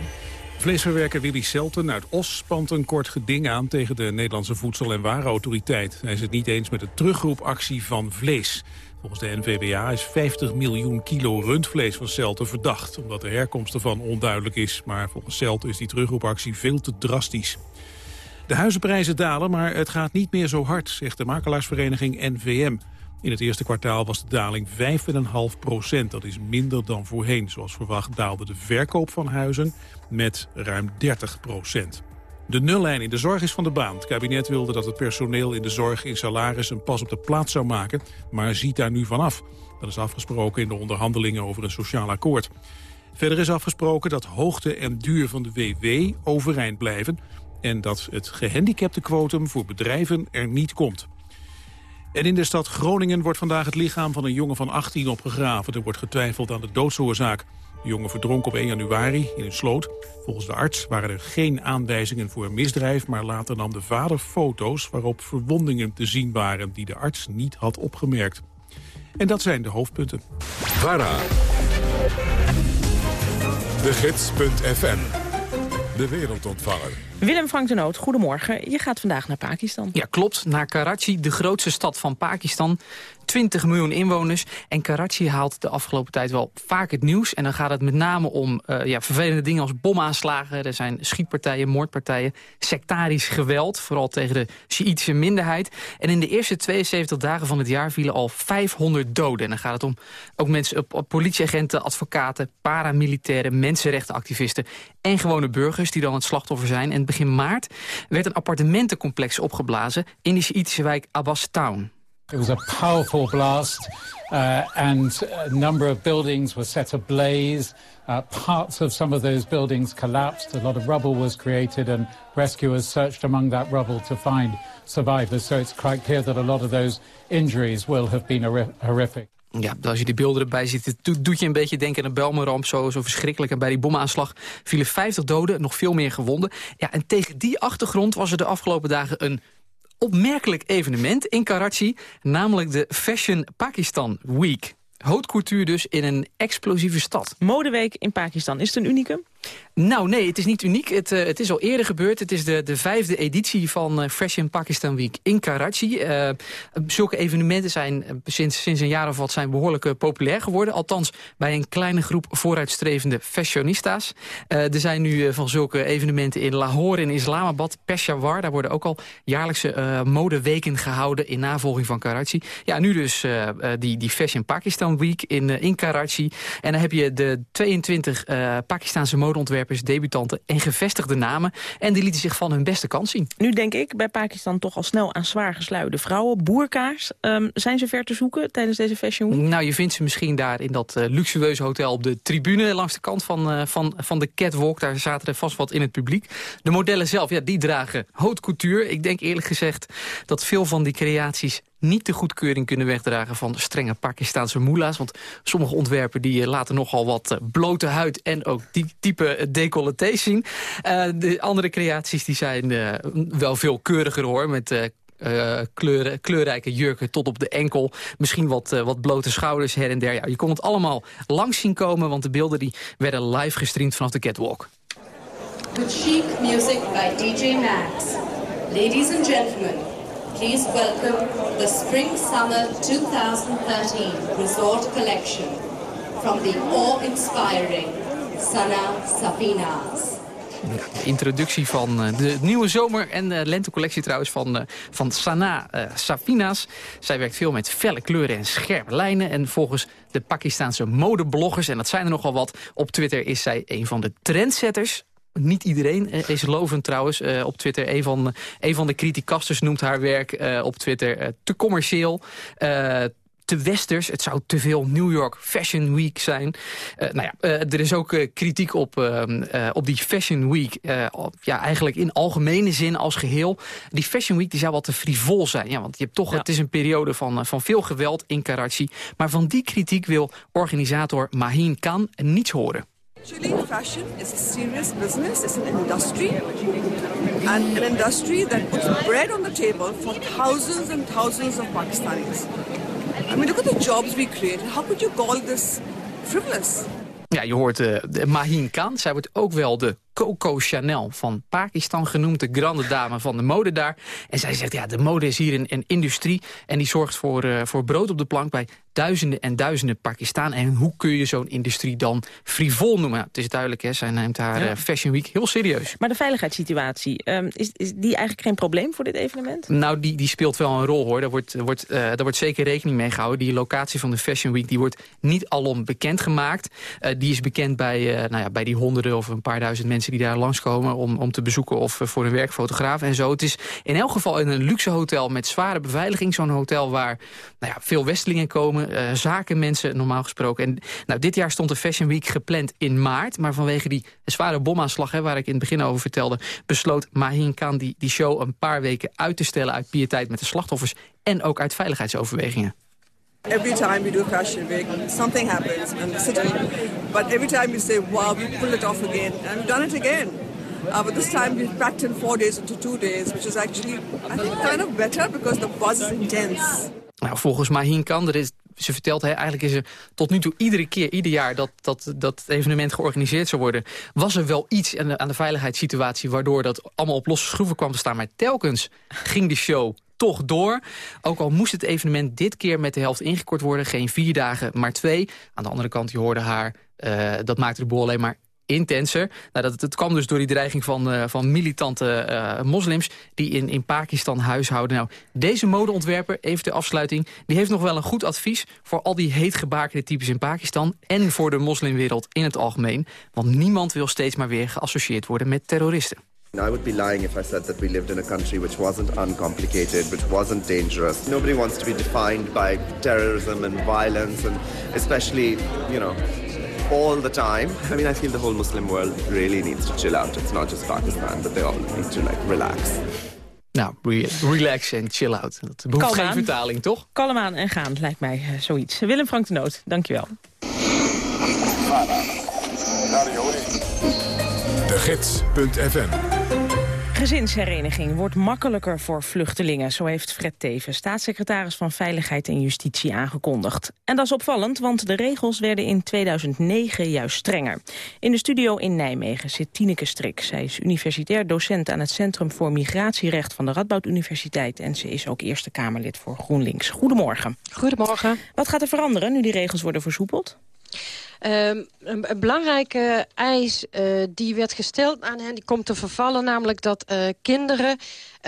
Vleesverwerker Willy Selten uit Os spant een kort geding aan tegen de Nederlandse Voedsel- en Warenautoriteit. Hij is het niet eens met de terugroepactie van vlees. Volgens de NVWA is 50 miljoen kilo rundvlees van Selten verdacht... omdat de herkomst ervan onduidelijk is. Maar volgens Selten is die terugroepactie veel te drastisch. De huizenprijzen dalen, maar het gaat niet meer zo hard, zegt de makelaarsvereniging NVM. In het eerste kwartaal was de daling 5,5 procent. Dat is minder dan voorheen. Zoals verwacht daalde de verkoop van huizen met ruim 30 procent. De nullijn in de zorg is van de baan. Het kabinet wilde dat het personeel in de zorg in salaris een pas op de plaats zou maken, maar ziet daar nu vanaf. Dat is afgesproken in de onderhandelingen over een sociaal akkoord. Verder is afgesproken dat hoogte en duur van de WW overeind blijven... en dat het gehandicaptenquotum voor bedrijven er niet komt. En in de stad Groningen wordt vandaag het lichaam van een jongen van 18 opgegraven. Er wordt getwijfeld aan de doodsoorzaak. De jongen verdronk op 1 januari in een sloot. Volgens de arts waren er geen aanwijzingen voor een misdrijf... maar later nam de vader foto's waarop verwondingen te zien waren... die de arts niet had opgemerkt. En dat zijn de hoofdpunten. VARA. De Gids.fm. De wereldontvanger. Willem Frank de goedemorgen. Je gaat vandaag naar Pakistan. Ja, klopt. Naar Karachi, de grootste stad van Pakistan. 20 miljoen inwoners. En Karachi haalt de afgelopen tijd wel vaak het nieuws. En dan gaat het met name om uh, ja, vervelende dingen als bomaanslagen. Er zijn schietpartijen, moordpartijen, sectarisch geweld. Vooral tegen de Sjiitische minderheid. En in de eerste 72 dagen van het jaar vielen al 500 doden. En dan gaat het om ook mensen, op politieagenten, advocaten, paramilitairen, mensenrechtenactivisten en gewone burgers die dan het slachtoffer zijn. Begin maart werd een appartementencomplex opgeblazen in de Sjiitische wijk Abbas Town. It was a powerful blast, uh, and a number of buildings were set ablaze. Uh, parts of some of those buildings collapsed. A lot of rubble was created, and rescuers searched among that rubble to find survivors. So it's quite clear that a lot of those injuries will have been horrific. Ja, als je die beelden erbij ziet, het doet je een beetje denken aan de Belmeramp. Zo, zo verschrikkelijk. En bij die bomaanslag vielen 50 doden, nog veel meer gewonden. Ja, en tegen die achtergrond was er de afgelopen dagen een opmerkelijk evenement in Karachi, namelijk de Fashion Pakistan Week. Haute couture dus in een explosieve stad. Modeweek in Pakistan, is een unicum? Nou, nee, het is niet uniek. Het, uh, het is al eerder gebeurd. Het is de, de vijfde editie van Fashion Pakistan Week in Karachi. Uh, zulke evenementen zijn sinds, sinds een jaar of wat zijn behoorlijk populair geworden. Althans, bij een kleine groep vooruitstrevende fashionistas. er zijn nu van zulke evenementen in Lahore, in Islamabad, Peshawar. Daar worden ook al jaarlijkse modeweken gehouden in navolging van Karachi. Ja, nu dus die, die Fashion Pakistan Week in, in Karachi. En dan heb je de 22 Pakistanse mode modeontwerpers, debutanten en gevestigde namen. En die lieten zich van hun beste kant zien. Nu denk ik bij Pakistan toch al snel aan zwaar gesluide vrouwen. Boerkaars, um, zijn ze ver te zoeken tijdens deze Fashion Week? Nou, je vindt ze misschien daar in dat uh, luxueuze hotel op de tribune... langs de kant van, uh, van, van de catwalk. Daar zaten er vast wat in het publiek. De modellen zelf, ja, die dragen haute couture. Ik denk eerlijk gezegd dat veel van die creaties niet de goedkeuring kunnen wegdragen van strenge Pakistaanse moela's. Want sommige ontwerpen die eh, laten nogal wat eh, blote huid en ook die type decolleté zien. De andere creaties die zijn wel veel keuriger hoor, met kleuren, kleurrijke jurken tot op de enkel. Misschien wat, wat blote schouders her en der. Ja, je kon het allemaal langs zien komen, want de beelden die werden live gestreamd vanaf de catwalk. With chic music by DJ Max. Ladies and gentlemen, Please welcome the Spring-Summer 2013 Resort Collection from the awe-inspiring Sana Safina's. De introductie van eh, de nieuwe zomer- en lentecollectie trouwens van, eh, van Sana uh, Safina's. Zij werkt veel met felle kleuren en scherpe lijnen. En volgens de Pakistanse modebloggers, en dat zijn er nogal wat... op Twitter is zij een van de trendsetters niet iedereen is lovend trouwens uh, op Twitter. Een van, een van de criticasters noemt haar werk uh, op Twitter uh, te commercieel te westers. Het zou te veel New York Fashion Week zijn. Uh, nou ja, er is ook kritiek op, op die Fashion Week. ja, eigenlijk in algemene zin als geheel. Die Fashion Week die zou wat te frivol zijn. Ja, want je hebt toch, het is een periode van, van veel geweld in Karachi. Maar van die kritiek wil organisator Mahin Khan niets horen. Actually, fashion is a serious business. It's an industry. And an industry that puts bread on the table for thousands and thousands of Pakistanis. I mean, look at the jobs we created. How could you call this frivolous? Ja, je hoort uh, Mahin Khan. Zij wordt ook wel de Coco Chanel van Pakistan genoemd. De grande dame van de mode daar. En zij zegt, ja, de mode is hier een, een industrie. En die zorgt voor, uh, voor brood op de plank bij duizenden en duizenden Pakistan. En hoe kun je zo'n industrie dan frivol noemen? het is duidelijk, hè, zij neemt haar ja. uh, Fashion Week heel serieus. Maar de veiligheidssituatie, um, is, is die eigenlijk geen probleem voor dit evenement? Nou, die, die speelt wel een rol, hoor. Daar wordt, wordt, uh, daar wordt zeker rekening mee gehouden. Die locatie van de Fashion Week die wordt niet alom bekendgemaakt. Uh, die is bekend bij, nou ja, bij die honderden of een paar duizend mensen die daar langskomen om, om te bezoeken of voor hun werk fotografen en zo. Het is in elk geval in een luxe hotel met zware beveiliging. Zo'n hotel waar nou ja, veel westelingen komen, uh, zakenmensen normaal gesproken. En nou, dit jaar stond de Fashion Week gepland in maart. Maar vanwege die zware bomaanslag hè, waar ik in het begin over vertelde... besloot Mahin Khan die, die show een paar weken uit te stellen... uit pietijd met de slachtoffers en ook uit veiligheidsoverwegingen. Every time we do Fashion Week, something happens in the city. But every time we say, wow, we pull it off again. And we've done it again. Uh, but this time we've packed in four days into two days, which is actually, I think, kind of better because the buzz is intense. Nou, volgens Mahin Khan, er is, ze vertelt, eigenlijk is er tot nu toe iedere keer, ieder jaar dat, dat, dat evenement georganiseerd zou worden, was er wel iets aan de, aan de veiligheidssituatie waardoor dat allemaal op losse schroeven kwam te staan. Maar telkens ging de show toch door. Ook al moest het evenement dit keer met de helft ingekort worden. Geen vier dagen, maar twee. Aan de andere kant, je hoorde haar, uh, dat maakte de boel alleen maar intenser. Nou, dat, het kwam dus door die dreiging van, uh, van militante uh, moslims... die in, in Pakistan huishouden. Nou, deze modeontwerper, even de afsluiting... die heeft nog wel een goed advies voor al die heetgebakerde types in Pakistan... en voor de moslimwereld in het algemeen. Want niemand wil steeds maar weer geassocieerd worden met terroristen. I would be lying if I said that we lived in a country which wasn't uncomplicated, which wasn't dangerous. Nobody wants to be defined by terrorism and violence, and especially, you know, all the time. I mean, I feel the whole Muslim world really needs to chill out. It's not just Pakistan, but they all need to like relax. Nou, re relax en chill out. Dat behoeft Kalm geen aan. vertaling, toch? Kalm aan en gaan, lijkt mij uh, zoiets. Willem Frank de Noot, dankjewel. De Gids.fm Gezinshereniging wordt makkelijker voor vluchtelingen, zo heeft Fred Teven, staatssecretaris van Veiligheid en Justitie, aangekondigd. En dat is opvallend, want de regels werden in 2009 juist strenger. In de studio in Nijmegen zit Tineke Strik. Zij is universitair docent aan het Centrum voor Migratierecht van de Radboud Universiteit en ze is ook Eerste Kamerlid voor GroenLinks. Goedemorgen. Goedemorgen. Wat gaat er veranderen nu die regels worden versoepeld? Um, een, belangrijke eis uh, die werd gesteld aan hen, die komt te vervallen, namelijk dat uh, kinderen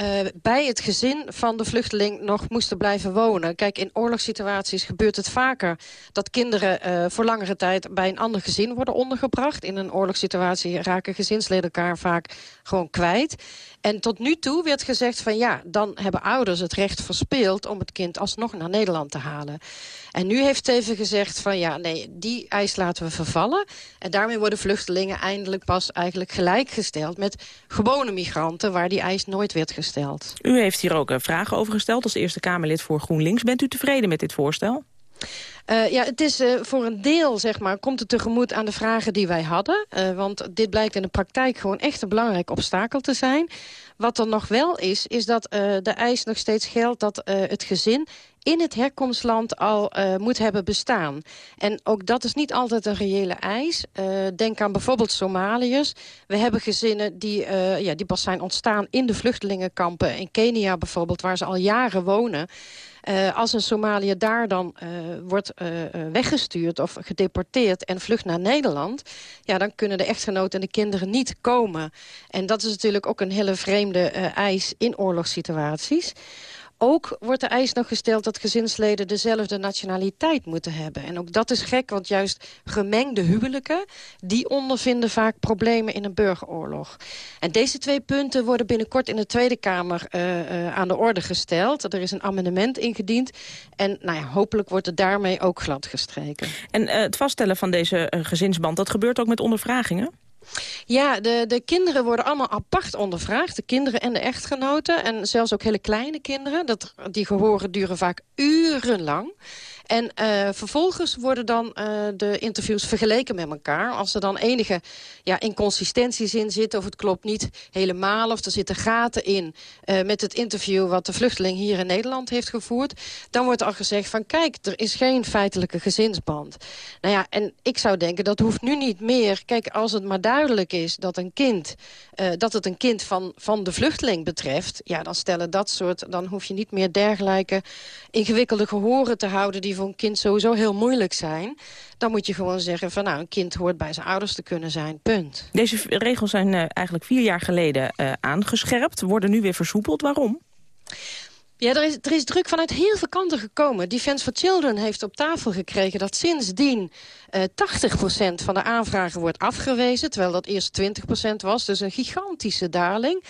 uh, bij het gezin van de vluchteling nog moesten blijven wonen. Kijk, in oorlogssituaties gebeurt het vaker dat kinderen voor langere tijd bij een ander gezin worden ondergebracht. In een oorlogssituatie raken gezinsleden elkaar vaak gewoon kwijt. En tot nu toe werd gezegd van ja, dan hebben ouders het recht verspeeld om het kind alsnog naar Nederland te halen. En nu heeft Teven gezegd van ja, nee, die eis laten we vervallen. En daarmee worden vluchtelingen eindelijk pas eigenlijk gelijkgesteld met gewone migranten waar die eis nooit werd gesteld. U heeft hier ook vragen over gesteld als Eerste Kamerlid voor GroenLinks. Bent u tevreden met dit voorstel? Uh, ja, het is uh, voor een deel, zeg maar, komt het tegemoet aan de vragen die wij hadden. Uh, want dit blijkt in de praktijk gewoon echt een belangrijk obstakel te zijn. Wat er nog wel is, is dat de eis nog steeds geldt dat het gezin in het herkomstland al moet hebben bestaan. En ook dat is niet altijd een reële eis. Denk aan bijvoorbeeld Somaliërs. We hebben gezinnen die, ja, die pas zijn ontstaan in de vluchtelingenkampen. In Kenia bijvoorbeeld, waar ze al jaren wonen. Uh, als een Somaliër daar dan uh, wordt uh, weggestuurd of gedeporteerd en vlucht naar Nederland... ja, dan kunnen de echtgenoten en de kinderen niet komen. En dat is natuurlijk ook een hele vreemde eis in oorlogssituaties. Ook wordt de eis nog gesteld dat gezinsleden dezelfde nationaliteit moeten hebben. En ook dat is gek, want juist gemengde huwelijken... die ondervinden vaak problemen in een burgeroorlog. En deze twee punten worden binnenkort in de Tweede Kamer uh, uh, aan de orde gesteld. Er is een amendement ingediend. En nou ja, hopelijk wordt het daarmee ook glad gestreken. En uh, het vaststellen van deze gezinsband, dat gebeurt ook met ondervragingen? Ja, de, de kinderen worden allemaal apart ondervraagd. De kinderen en de echtgenoten. En zelfs ook hele kleine kinderen. Dat, die gehoren duren vaak urenlang. En uh, vervolgens worden dan uh, de interviews vergeleken met elkaar. Als er dan enige ja, inconsistenties in zitten... of het klopt niet helemaal, of er zitten gaten in... Uh, met het interview wat de vluchteling hier in Nederland heeft gevoerd... dan wordt al gezegd van kijk, er is geen feitelijke gezinsband. Nou ja, en ik zou denken, dat hoeft nu niet meer. Kijk, als het maar duidelijk is dat een kind... dat het een kind van, van de vluchteling betreft... ja, dan stellen dat soort... dan hoef je niet meer dergelijke ingewikkelde gehoren te houden... die voor een kind sowieso heel moeilijk zijn... dan moet je gewoon zeggen van nou, een kind hoort bij zijn ouders te kunnen zijn, punt. Deze regels zijn uh, eigenlijk vier jaar geleden uh, aangescherpt, worden nu weer versoepeld. Waarom? Ja, er is, er is druk vanuit heel veel kanten gekomen. Defense for Children heeft op tafel gekregen dat sindsdien uh, 80% van de aanvragen wordt afgewezen... terwijl dat eerst 20% was, dus een gigantische daling.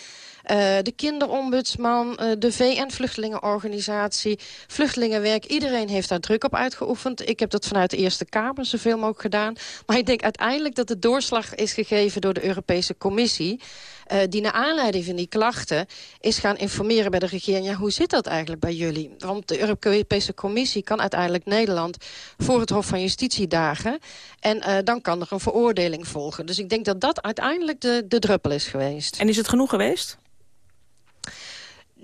Uh, de kinderombudsman, uh, de VN-vluchtelingenorganisatie, vluchtelingenwerk. Iedereen heeft daar druk op uitgeoefend. Ik heb dat vanuit de Eerste Kamer zoveel mogelijk gedaan. Maar ik denk uiteindelijk dat de doorslag is gegeven door de Europese Commissie. Uh, die naar aanleiding van die klachten is gaan informeren bij de regering... Ja, hoe zit dat eigenlijk bij jullie? Want de Europese Commissie kan uiteindelijk Nederland... voor het Hof van Justitie dagen. En dan kan er een veroordeling volgen. Dus ik denk dat dat uiteindelijk de, de druppel is geweest. En is het genoeg geweest?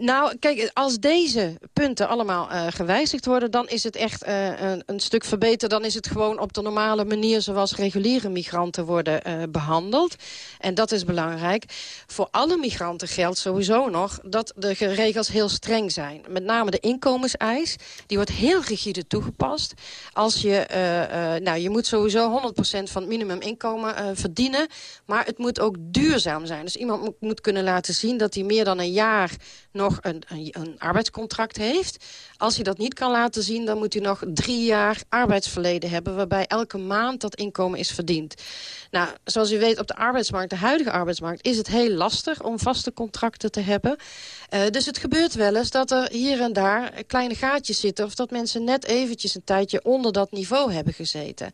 Nou, kijk, als deze punten allemaal uh, gewijzigd worden... dan is het echt uh, een, een, stuk verbeterd. Dan is het gewoon op de normale manier... zoals reguliere migranten worden uh, behandeld. En dat is belangrijk. Voor alle migranten geldt sowieso nog... dat de regels heel streng zijn. Met name de inkomenseis. Die wordt heel rigide toegepast. Als je, nou, je moet sowieso 100% van het minimuminkomen verdienen. Maar het moet ook duurzaam zijn. Dus iemand moet, moet kunnen laten zien... dat hij meer dan een jaar nog een, een, een, arbeidscontract heeft. Als hij dat niet kan laten zien, dan moet hij nog drie jaar arbeidsverleden hebben... waarbij elke maand dat inkomen is verdiend. Nou, zoals u weet, op de arbeidsmarkt, de huidige arbeidsmarkt... is het heel lastig om vaste contracten te hebben. Uh, dus het gebeurt wel eens dat er hier en daar kleine gaatjes zitten... of dat mensen net eventjes een tijdje onder dat niveau hebben gezeten.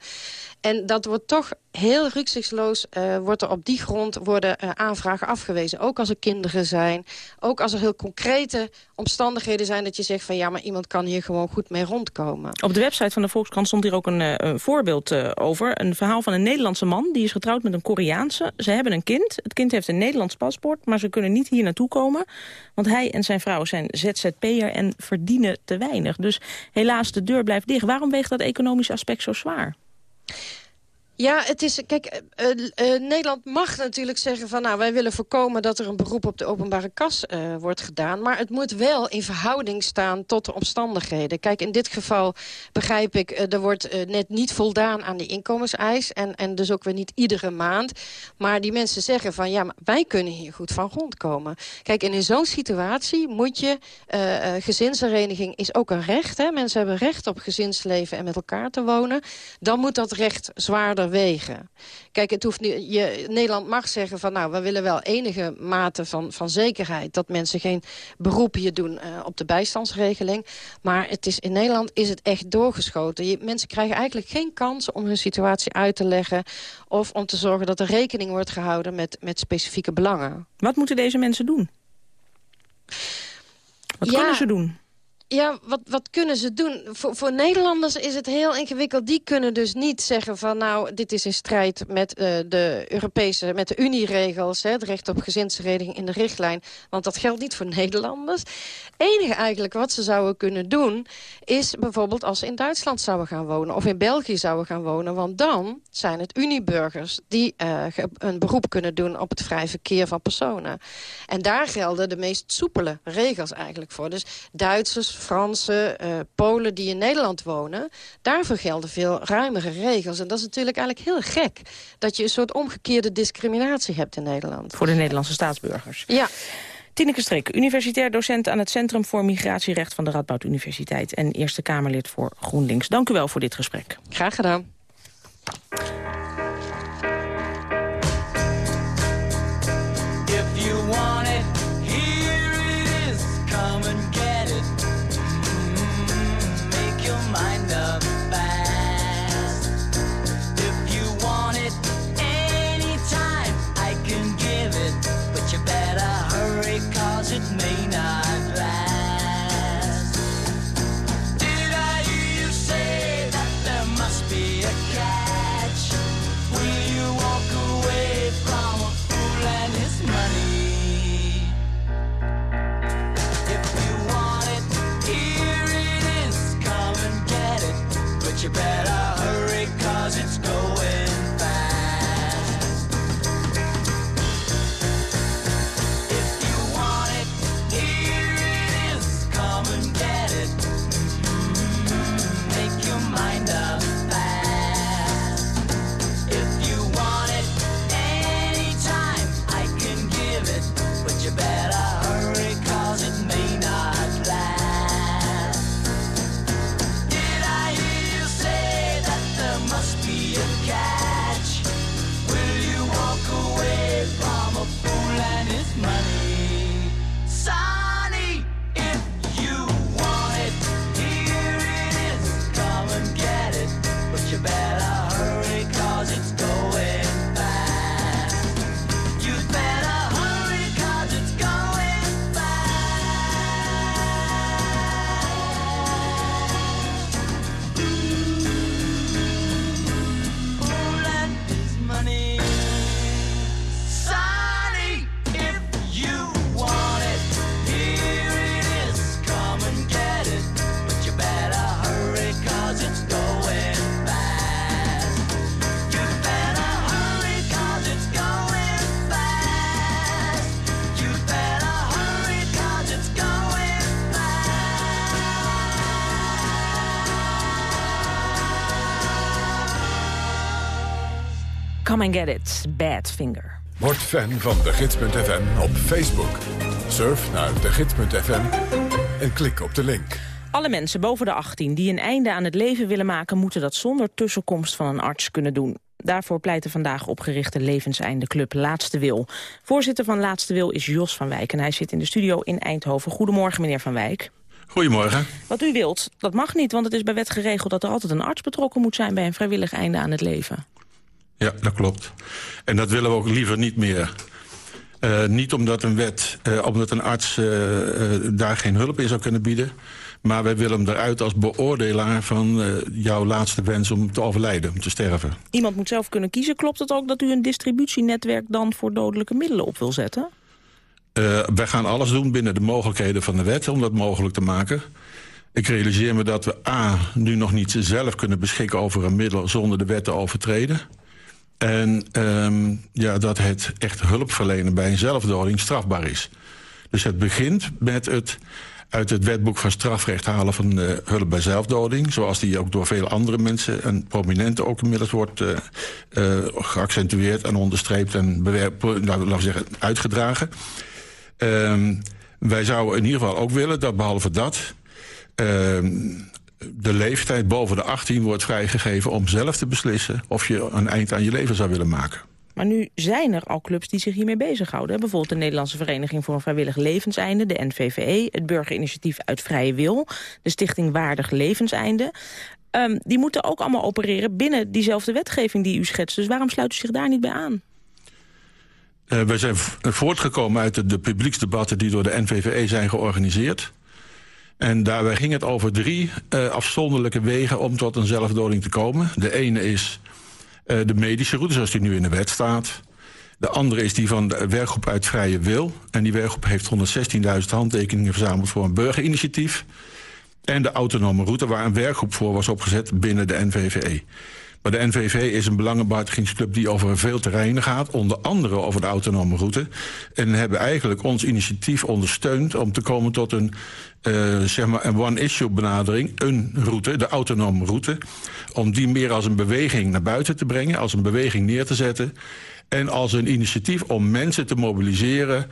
En dat wordt toch heel rücksichtsloos uh, wordt er op die grond worden uh, aanvragen afgewezen. Ook als er kinderen zijn. Ook als er heel concrete omstandigheden zijn dat je zegt van ja, maar iemand kan hier gewoon goed mee rondkomen. Op de website van de Volkskrant stond hier ook een, een voorbeeld over. Een verhaal van een Nederlandse man. Die is getrouwd met een Koreaanse. Ze hebben een kind. Het kind heeft een Nederlands paspoort. Maar ze kunnen niet hier naartoe komen. Want hij en zijn vrouw zijn ZZP'er en verdienen te weinig. Dus helaas, de deur blijft dicht. Waarom weegt dat economische aspect zo zwaar? Ja, het is, kijk, uh, uh, Nederland mag natuurlijk zeggen van... nou, wij willen voorkomen dat er een beroep op de openbare kas uh, wordt gedaan. Maar het moet wel in verhouding staan tot de omstandigheden. Kijk, in dit geval begrijp ik, er wordt net niet voldaan aan die inkomenseis. En, en dus ook weer niet iedere maand. Maar die mensen zeggen van, ja, wij kunnen hier goed van rondkomen. Kijk, en in zo'n situatie moet je... gezinshereniging is ook een recht, hè. Mensen hebben recht op gezinsleven en met elkaar te wonen. Dan moet dat recht zwaarder Kijk, het hoeft nu, je, Nederland mag zeggen van nou, we willen wel enige mate van, van zekerheid dat mensen geen beroep hier doen uh, op de bijstandsregeling. Maar het is, in Nederland is het echt doorgeschoten. Je, mensen krijgen eigenlijk geen kans om hun situatie uit te leggen of om te zorgen dat er rekening wordt gehouden met, met specifieke belangen. Wat moeten deze mensen doen? Wat ja, kunnen ze doen? Ja, wat, wat kunnen ze doen? Voor, voor Nederlanders is het heel ingewikkeld. Die kunnen dus niet zeggen van nou, dit is in strijd met uh, de Europese, met de Unieregels, het recht op gezinshereniging in de richtlijn. Want dat geldt niet voor Nederlanders. enige eigenlijk wat ze zouden kunnen doen, is bijvoorbeeld als ze in Duitsland zouden gaan wonen of in België zouden gaan wonen. Want dan zijn het Unieburgers die uh, een beroep kunnen doen op het vrij verkeer van personen. En daar gelden de meest soepele regels eigenlijk voor. Dus Duitsers, Fransen, uh, Polen die in Nederland wonen... daarvoor gelden veel ruimere regels. En dat is natuurlijk eigenlijk heel gek... dat je een soort omgekeerde discriminatie hebt in Nederland. Voor de Nederlandse staatsburgers. Ja. Tineke Strik, universitair docent aan het Centrum voor Migratierecht van de Radboud Universiteit en Eerste Kamerlid voor GroenLinks. Dank u wel voor dit gesprek. Graag gedaan. Come and get it, Badfinger. Word fan van de gids.fm op Facebook. Surf naar de gids.fm en klik op de link. Alle mensen boven de 18 die een einde aan het leven willen maken... moeten dat zonder tussenkomst van een arts kunnen doen. Daarvoor pleit de vandaag opgerichte levenseindeclub Laatste Wil. Voorzitter van Laatste Wil is Jos van Wijk en hij zit in de studio in Eindhoven. Goedemorgen, meneer Van Wijk. Goedemorgen. Wat u wilt, dat mag niet, want het is bij wet geregeld... dat er altijd een arts betrokken moet zijn bij een vrijwillig einde aan het leven. Ja, dat klopt. En dat willen we ook liever niet meer. Uh, niet omdat een wet, uh, omdat een arts uh, daar geen hulp in zou kunnen bieden... maar wij willen hem eruit als beoordelaar van jouw laatste wens om te overlijden, om te sterven. Iemand moet zelf kunnen kiezen. Klopt het ook dat u een distributienetwerk dan voor dodelijke middelen op wil zetten? wij gaan alles doen binnen de mogelijkheden van de wet om dat mogelijk te maken... Ik realiseer me dat we A, nu nog niet zelf kunnen beschikken over een middel zonder de wet te overtreden. En um, ja, dat het echt hulp verlenen bij een zelfdoding strafbaar is. Dus het begint met het uit het wetboek van strafrecht halen van uh, hulp bij zelfdoding. Zoals die ook door veel andere mensen en prominenten ook inmiddels wordt uh, uh, geaccentueerd en onderstreept en nou, laten we zeggen, uitgedragen. Um, wij zouden in ieder geval ook willen dat behalve dat um, de leeftijd boven de 18 wordt vrijgegeven om zelf te beslissen of je een eind aan je leven zou willen maken. Maar nu zijn er al clubs die zich hiermee bezighouden. Bijvoorbeeld de Nederlandse Vereniging voor een Vrijwillig Levenseinde, de NVVE, het Burgerinitiatief uit Vrije Wil, de Stichting Waardig Levenseinde. Um, die moeten ook allemaal opereren binnen diezelfde wetgeving die u schetst. Dus waarom sluit u zich daar niet bij aan? Uh, we zijn voortgekomen uit de, de publieksdebatten die door de NVVE zijn georganiseerd. En daarbij ging het over drie uh, afzonderlijke wegen om tot een zelfdoding te komen. De ene is uh, de medische route, zoals die nu in de wet staat. De andere is die van de werkgroep uit Vrije Wil. En die werkgroep heeft 116.000 handtekeningen verzameld voor een burgerinitiatief. En de autonome route, waar een werkgroep voor was opgezet binnen de NVVE. Maar de NVV is een belangenbehartigingsclub die over veel terreinen gaat. Onder andere over de autonome route. En hebben eigenlijk ons initiatief ondersteund om te komen tot een, uh, zeg maar een one-issue benadering. Een route, de autonome route. Om die meer als een beweging naar buiten te brengen. Als een beweging neer te zetten. En als een initiatief om mensen te mobiliseren...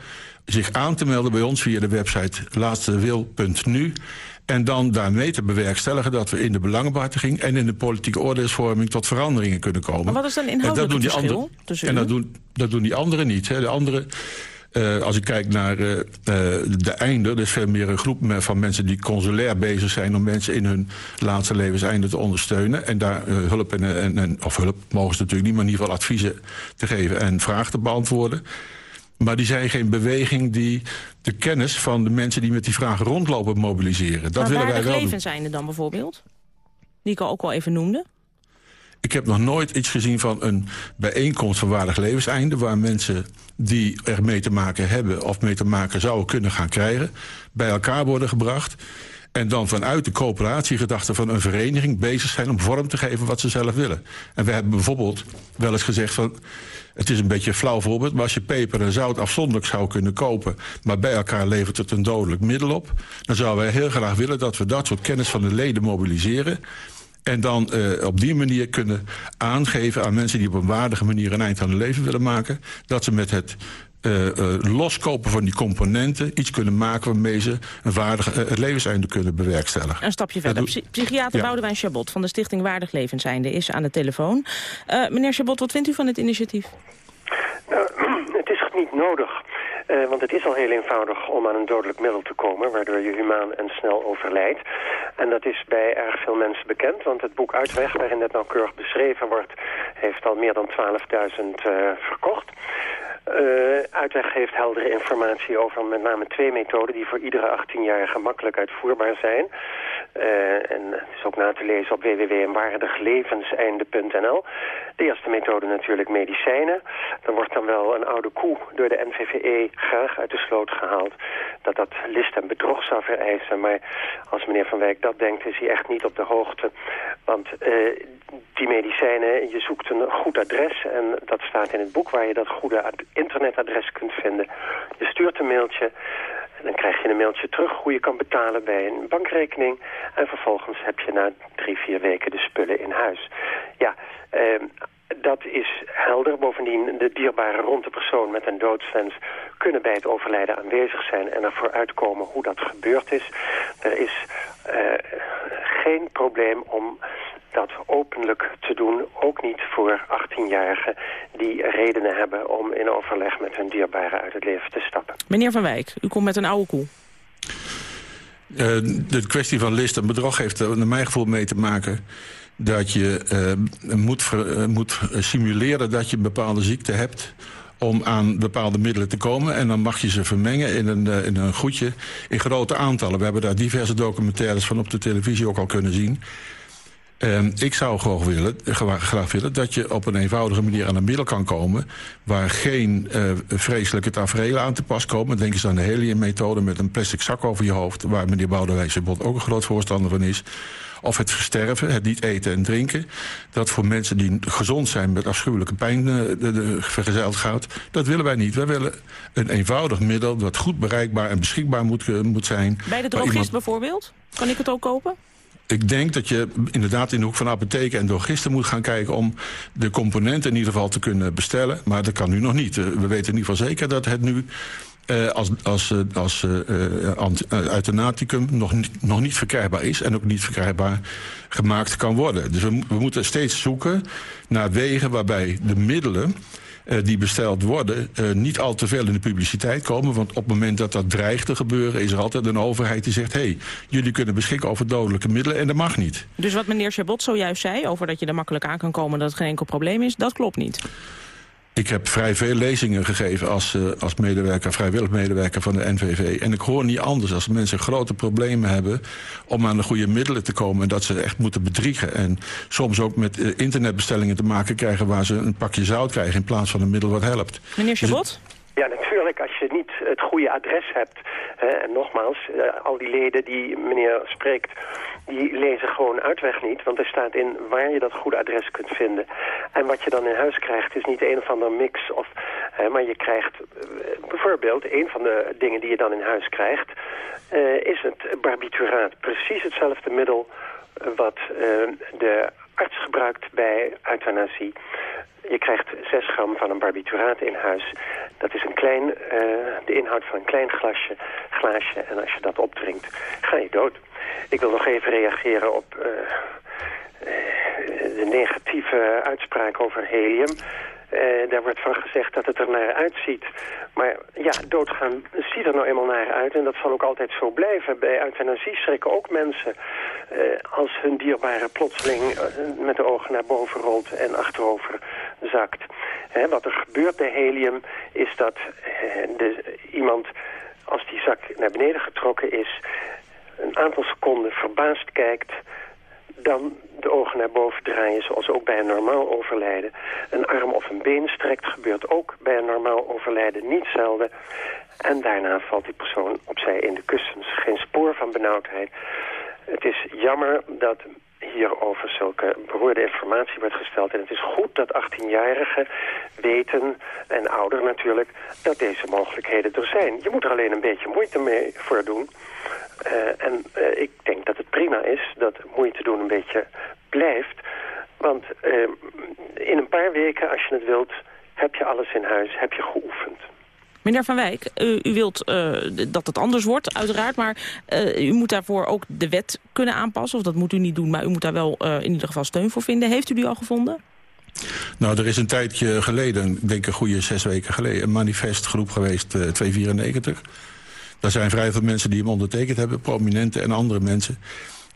zich aan te melden bij ons via de website laatstewil.nu... en dan daarmee te bewerkstelligen dat we in de belangenbehartiging... en in de politieke oordeelsvorming tot veranderingen kunnen komen. Maar wat is dan En inhoudelijk dat doen het die verschil anderen- tussen En dat doen, dat doen die anderen niet. Hè. De anderen, eh, als ik kijk naar eh, eh, de einde... dat is veel meer een groep van mensen die consulair bezig zijn... om mensen in hun laatste levenseinde te ondersteunen. En daar hulp, en, en, en- of hulp mogen ze natuurlijk niet... maar in ieder geval adviezen te geven en vragen te beantwoorden. Maar die zijn geen beweging die de kennis van de mensen... die met die vragen rondlopen mobiliseren. Dat maar willen wij wel leven zijn er dan bijvoorbeeld? Die ik al ook al even noemde. Ik heb nog nooit iets gezien van een bijeenkomst van waardig levenseinde... waar mensen die er mee te maken hebben of mee te maken zouden kunnen gaan krijgen... bij elkaar worden gebracht... en dan vanuit de coöperatiegedachte van een vereniging bezig zijn... om vorm te geven wat ze zelf willen. En we hebben bijvoorbeeld wel eens gezegd van... Het is een beetje een flauw voorbeeld, maar als je peper en zout afzonderlijk zou kunnen kopen... maar bij elkaar levert het een dodelijk middel op... dan zouden wij heel graag willen dat we dat soort kennis van de leden mobiliseren... En dan eh, op die manier kunnen aangeven aan mensen die op een waardige manier een eind aan hun leven willen maken... dat ze met het eh, eh, loskopen van die componenten iets kunnen maken... waarmee ze een waardig eh, het levenseinde kunnen bewerkstelligen. Een stapje verder. Psy- Psychiater Ja. Boudewijn Chabot van de Stichting Waardig Levenseinde is aan de telefoon. Eh, meneer Chabot, wat vindt u van het initiatief? het is niet nodig. Eh, want het is al heel eenvoudig om aan een dodelijk middel te komen... waardoor je humaan en snel overlijdt. En dat is bij erg veel mensen bekend. Want het boek Uitweg, waarin dat nauwkeurig beschreven wordt... heeft al meer dan 12.000 eh, verkocht. Eh, Uitweg heldere informatie over met name twee methoden... die voor iedere 18-jarige makkelijk uitvoerbaar zijn. Eh, en het is ook na te lezen op www.waardiglevenseinde.nl. De eerste methode natuurlijk medicijnen. Dan wordt dan wel een oude koe door de NVVE graag uit de sloot gehaald. Dat dat list en bedrog zou vereisen. Maar als meneer Van Wijk dat denkt, is hij echt niet op de hoogte. Want eh, die medicijnen, je zoekt een goed adres. En dat staat in het boek waar je dat goede ad- internetadres kunt vinden. Je stuurt een mailtje. En dan krijg je een mailtje terug hoe je kan betalen bij een bankrekening. En vervolgens heb je na drie, vier weken de spullen in huis. Ja, ehm, dat is helder. Bovendien, de dierbare rond de persoon met een doodswens kunnen bij het overlijden aanwezig zijn en ervoor uitkomen hoe dat gebeurd is. Er is eh, geen probleem om dat openlijk te doen, ook niet voor 18-jarigen die redenen hebben om in overleg met hun dierbaren uit het leven te stappen. Meneer Van Wijk, u komt met een oude koe. Eh, de kwestie van list en bedrog heeft er naar mijn gevoel mee te maken... dat je eh, moet, eh, moet simuleren dat je een bepaalde ziekte hebt om aan bepaalde middelen te komen. En dan mag je ze vermengen in een, eh, in een goedje in grote aantallen. We hebben daar diverse documentaires van op de televisie ook al kunnen zien. Ehm, ik zou gewoon willen, graag willen dat je op een eenvoudige manier aan een middel kan komen... waar geen vreselijke tafereelen aan te pas komen. Denk eens aan de heliummethode met een plastic zak over je hoofd... waar meneer Boudewijn Bond ook een groot voorstander van is. Of het versterven, het niet eten en drinken. Dat voor mensen die gezond zijn met afschuwelijke pijn eh, de, de, vergezeld gaat. Dat willen wij niet. Wij willen een eenvoudig middel dat goed bereikbaar en beschikbaar moet, eh, moet zijn. Bij de drogist iemand- bijvoorbeeld? Kan ik het ook kopen? ik denk dat je inderdaad in de hoek van apotheken en drogisten moet gaan kijken... om de componenten in ieder geval te kunnen bestellen. Maar dat kan nu nog niet. Eh, We weten in ieder geval zeker dat het nu eh, als, als, eh, als euthanaticum nog, niet- nog niet verkrijgbaar is... en ook niet verkrijgbaar gemaakt kan worden. Dus we, we moeten steeds zoeken naar wegen waarbij de middelen die besteld worden... niet al te veel in de publiciteit komen. Want op het moment dat dat dreigt te gebeuren... is er altijd een overheid die zegt... hé, hey, jullie kunnen beschikken over dodelijke middelen en dat mag niet. Dus wat meneer Chabot zojuist zei, over dat je er makkelijk aan kan komen... dat het geen enkel probleem is, dat klopt niet. Ik heb vrij veel lezingen gegeven als, eh, als medewerker, vrijwillig medewerker van de NVV. En ik hoor niet anders als mensen grote problemen hebben om aan de goede middelen te komen. En dat ze echt moeten bedriegen. En soms ook met eh, internetbestellingen te maken krijgen waar ze een pakje zout krijgen in plaats van een middel wat helpt. Meneer Dus het- Chabot? Ja, natuurlijk. Als je niet het goede adres hebt. hè, en nogmaals, eh, al die leden die meneer spreekt, die lezen gewoon uitweg niet. Want er staat in waar je dat goede adres kunt vinden. En wat je dan in huis krijgt is niet een of ander mix. Of, maar je krijgt eh, bijvoorbeeld, een van de dingen die je dan in huis krijgt, eh, is het barbituraat. Precies hetzelfde middel eh, wat de arts gebruikt bij euthanasie. Je krijgt 6 gram van een barbituraat in huis. Dat is een klein, eh, de inhoud van een klein glasje, glaasje. En als je dat opdrinkt, ga je dood. Ik wil nog even reageren op eh, eh, de negatieve uitspraak over helium. Eh, daar wordt van gezegd dat het er naar uitziet. Maar ja, doodgaan ziet er nou eenmaal naar uit. En dat zal ook altijd zo blijven. Bij euthanasie schrikken ook mensen als hun dierbare plotseling met de ogen naar boven rolt en achterover zakt. Wat er gebeurt bij helium is dat eh, de, iemand, als die zak naar beneden getrokken is, een aantal seconden verbaasd kijkt dan de ogen naar boven draaien, zoals ook bij een normaal overlijden. Een arm of een been strekt, gebeurt ook bij een normaal overlijden niet zelden. En daarna valt die persoon opzij in de kussens. Geen spoor van benauwdheid. Het is jammer dat hierover zulke beroerde informatie wordt gesteld. En het is goed dat 18-jarigen weten, en ouder natuurlijk, dat deze mogelijkheden er zijn. Je moet er alleen een beetje moeite mee voor doen. Eh, en eh, ik denk dat het prima is dat moeite doen een beetje blijft. Want eh, in een paar weken, als je het wilt, heb je alles in huis, heb je geoefend. Meneer Van Wijk, u, u wilt eh, dat het anders wordt, uiteraard. Maar eh, u moet daarvoor ook de wet kunnen aanpassen. Of dat moet u niet doen, maar u moet daar wel eh, in ieder geval steun voor vinden. Heeft u die al gevonden? Nou, er is een tijdje geleden, ik denk een goede zes weken geleden... een manifestgroep geweest, eh 294. Daar zijn vrij veel mensen die hem ondertekend hebben, prominenten en andere mensen.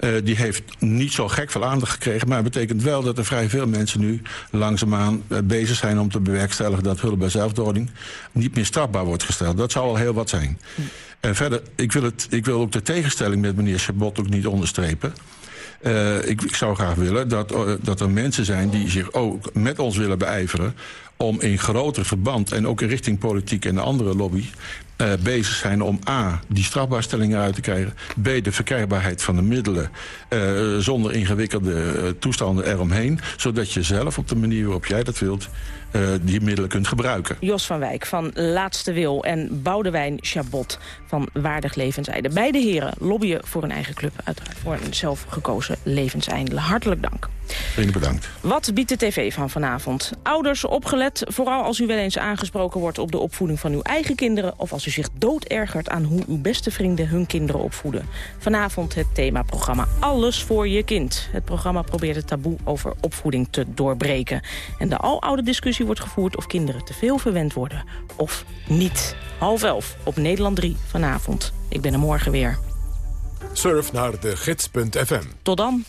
Eh, die heeft niet zo gek veel aandacht gekregen... maar het betekent wel dat er vrij veel mensen nu langzaamaan eh, bezig zijn... om te bewerkstelligen dat hulp bij zelfdoding niet meer strafbaar wordt gesteld. Dat zou al heel wat zijn. En verder, ik wil, het, ik wil ook de tegenstelling met meneer Chabot ook niet onderstrepen... Uh, ik, ik, zou graag willen dat, uh, dat er mensen zijn die zich ook met ons willen beijveren... om in groter verband en ook in richting politiek en de andere lobby... Uh, bezig zijn om A, die strafbaarstellingen uit te krijgen... B, de verkrijgbaarheid van de middelen zonder ingewikkelde toestanden eromheen... zodat je zelf op de manier waarop jij dat wilt... Die middelen kunt gebruiken. Jos van Wijk van Laatste Wil en Boudewijn Chabot van Waardig Levenseinde. Beide heren lobbyen voor een eigen club, uiteraard voor een zelfgekozen levenseinde. Hartelijk dank. Bedankt. Wat biedt de tv van vanavond? Ouders opgelet, vooral als u wel eens aangesproken wordt op de opvoeding van uw eigen kinderen... of als u zich doodergert aan hoe uw beste vrienden hun kinderen opvoeden. Vanavond het themaprogramma Alles voor je kind. Het programma probeert het taboe over opvoeding te doorbreken. En de aloude discussie wordt gevoerd of kinderen te veel verwend worden of niet. Half elf op Nederland 3 vanavond. Ik ben er morgen weer. Surf naar de gids.fm. Tot dan.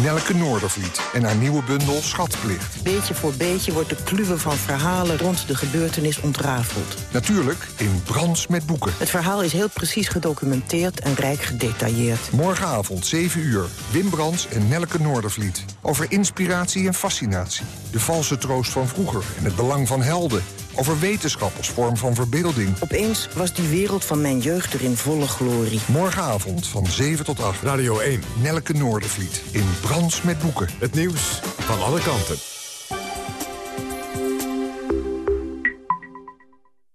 Nelke Noordervliet en haar nieuwe bundel Schatplicht. Beetje voor beetje wordt de kluwen van verhalen rond de gebeurtenis ontrafeld. Natuurlijk in Brands met boeken. Het verhaal is heel precies gedocumenteerd en rijk gedetailleerd. Morgenavond 7 uur. Wim Brands en Nelke Noordervliet. Over inspiratie en fascinatie. De valse troost van vroeger en het belang van helden. Over wetenschap als vorm van verbeelding. Opeens was die wereld van mijn jeugd er in volle glorie. Morgenavond van 7 tot 8. Radio 1. Nelke Noordervliet. In Brands met boeken. Het nieuws van alle kanten.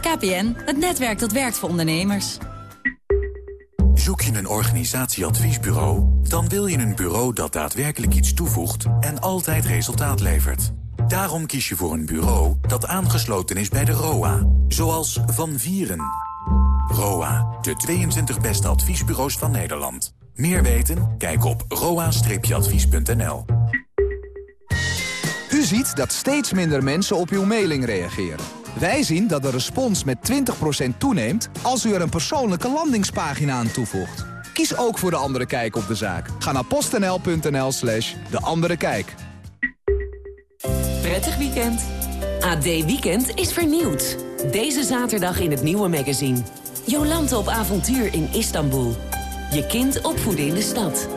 KPN, het netwerk dat werkt voor ondernemers. Zoek je een organisatieadviesbureau? Dan wil je een bureau dat daadwerkelijk iets toevoegt en altijd resultaat levert. Daarom kies je voor een bureau dat aangesloten is bij de ROA. Zoals Van Vieren. ROA, de 22 beste adviesbureaus van Nederland. Meer weten? Kijk op roa-advies.nl. U ziet dat steeds minder mensen op uw mailing reageren. Wij zien dat de respons met 20% toeneemt als u er een persoonlijke landingspagina aan toevoegt. Kies ook voor De Andere Kijk op de zaak. Ga naar postnl.nl slash De Andere Kijk. Prettig weekend. AD Weekend is vernieuwd. Deze zaterdag in het nieuwe magazine. Jolante op avontuur in Istanbul. Je kind opvoeden in de stad.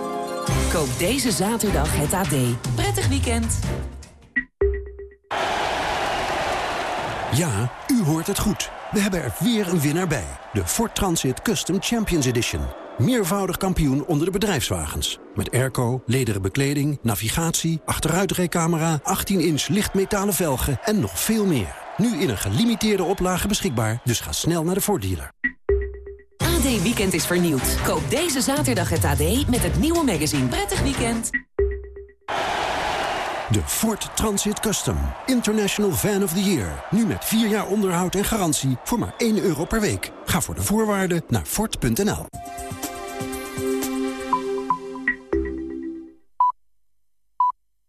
Koop deze zaterdag het AD. Prettig weekend. Ja, u hoort het goed. We hebben er weer een winnaar bij. De Ford Transit Custom Champions Edition. Meervoudig kampioen onder de bedrijfswagens. Met airco, lederen bekleding, navigatie, achteruitrijcamera... 18-inch lichtmetalen velgen en nog veel meer. Nu in een gelimiteerde oplage beschikbaar, dus ga snel naar de Ford dealer. AD Weekend is vernieuwd. Koop deze zaterdag het AD met het nieuwe magazine. Prettig weekend. De Ford Transit Custom. International Van of the Year. Nu met 4 jaar onderhoud en garantie voor maar 1 euro per week. Ga voor de voorwaarden naar Ford.nl.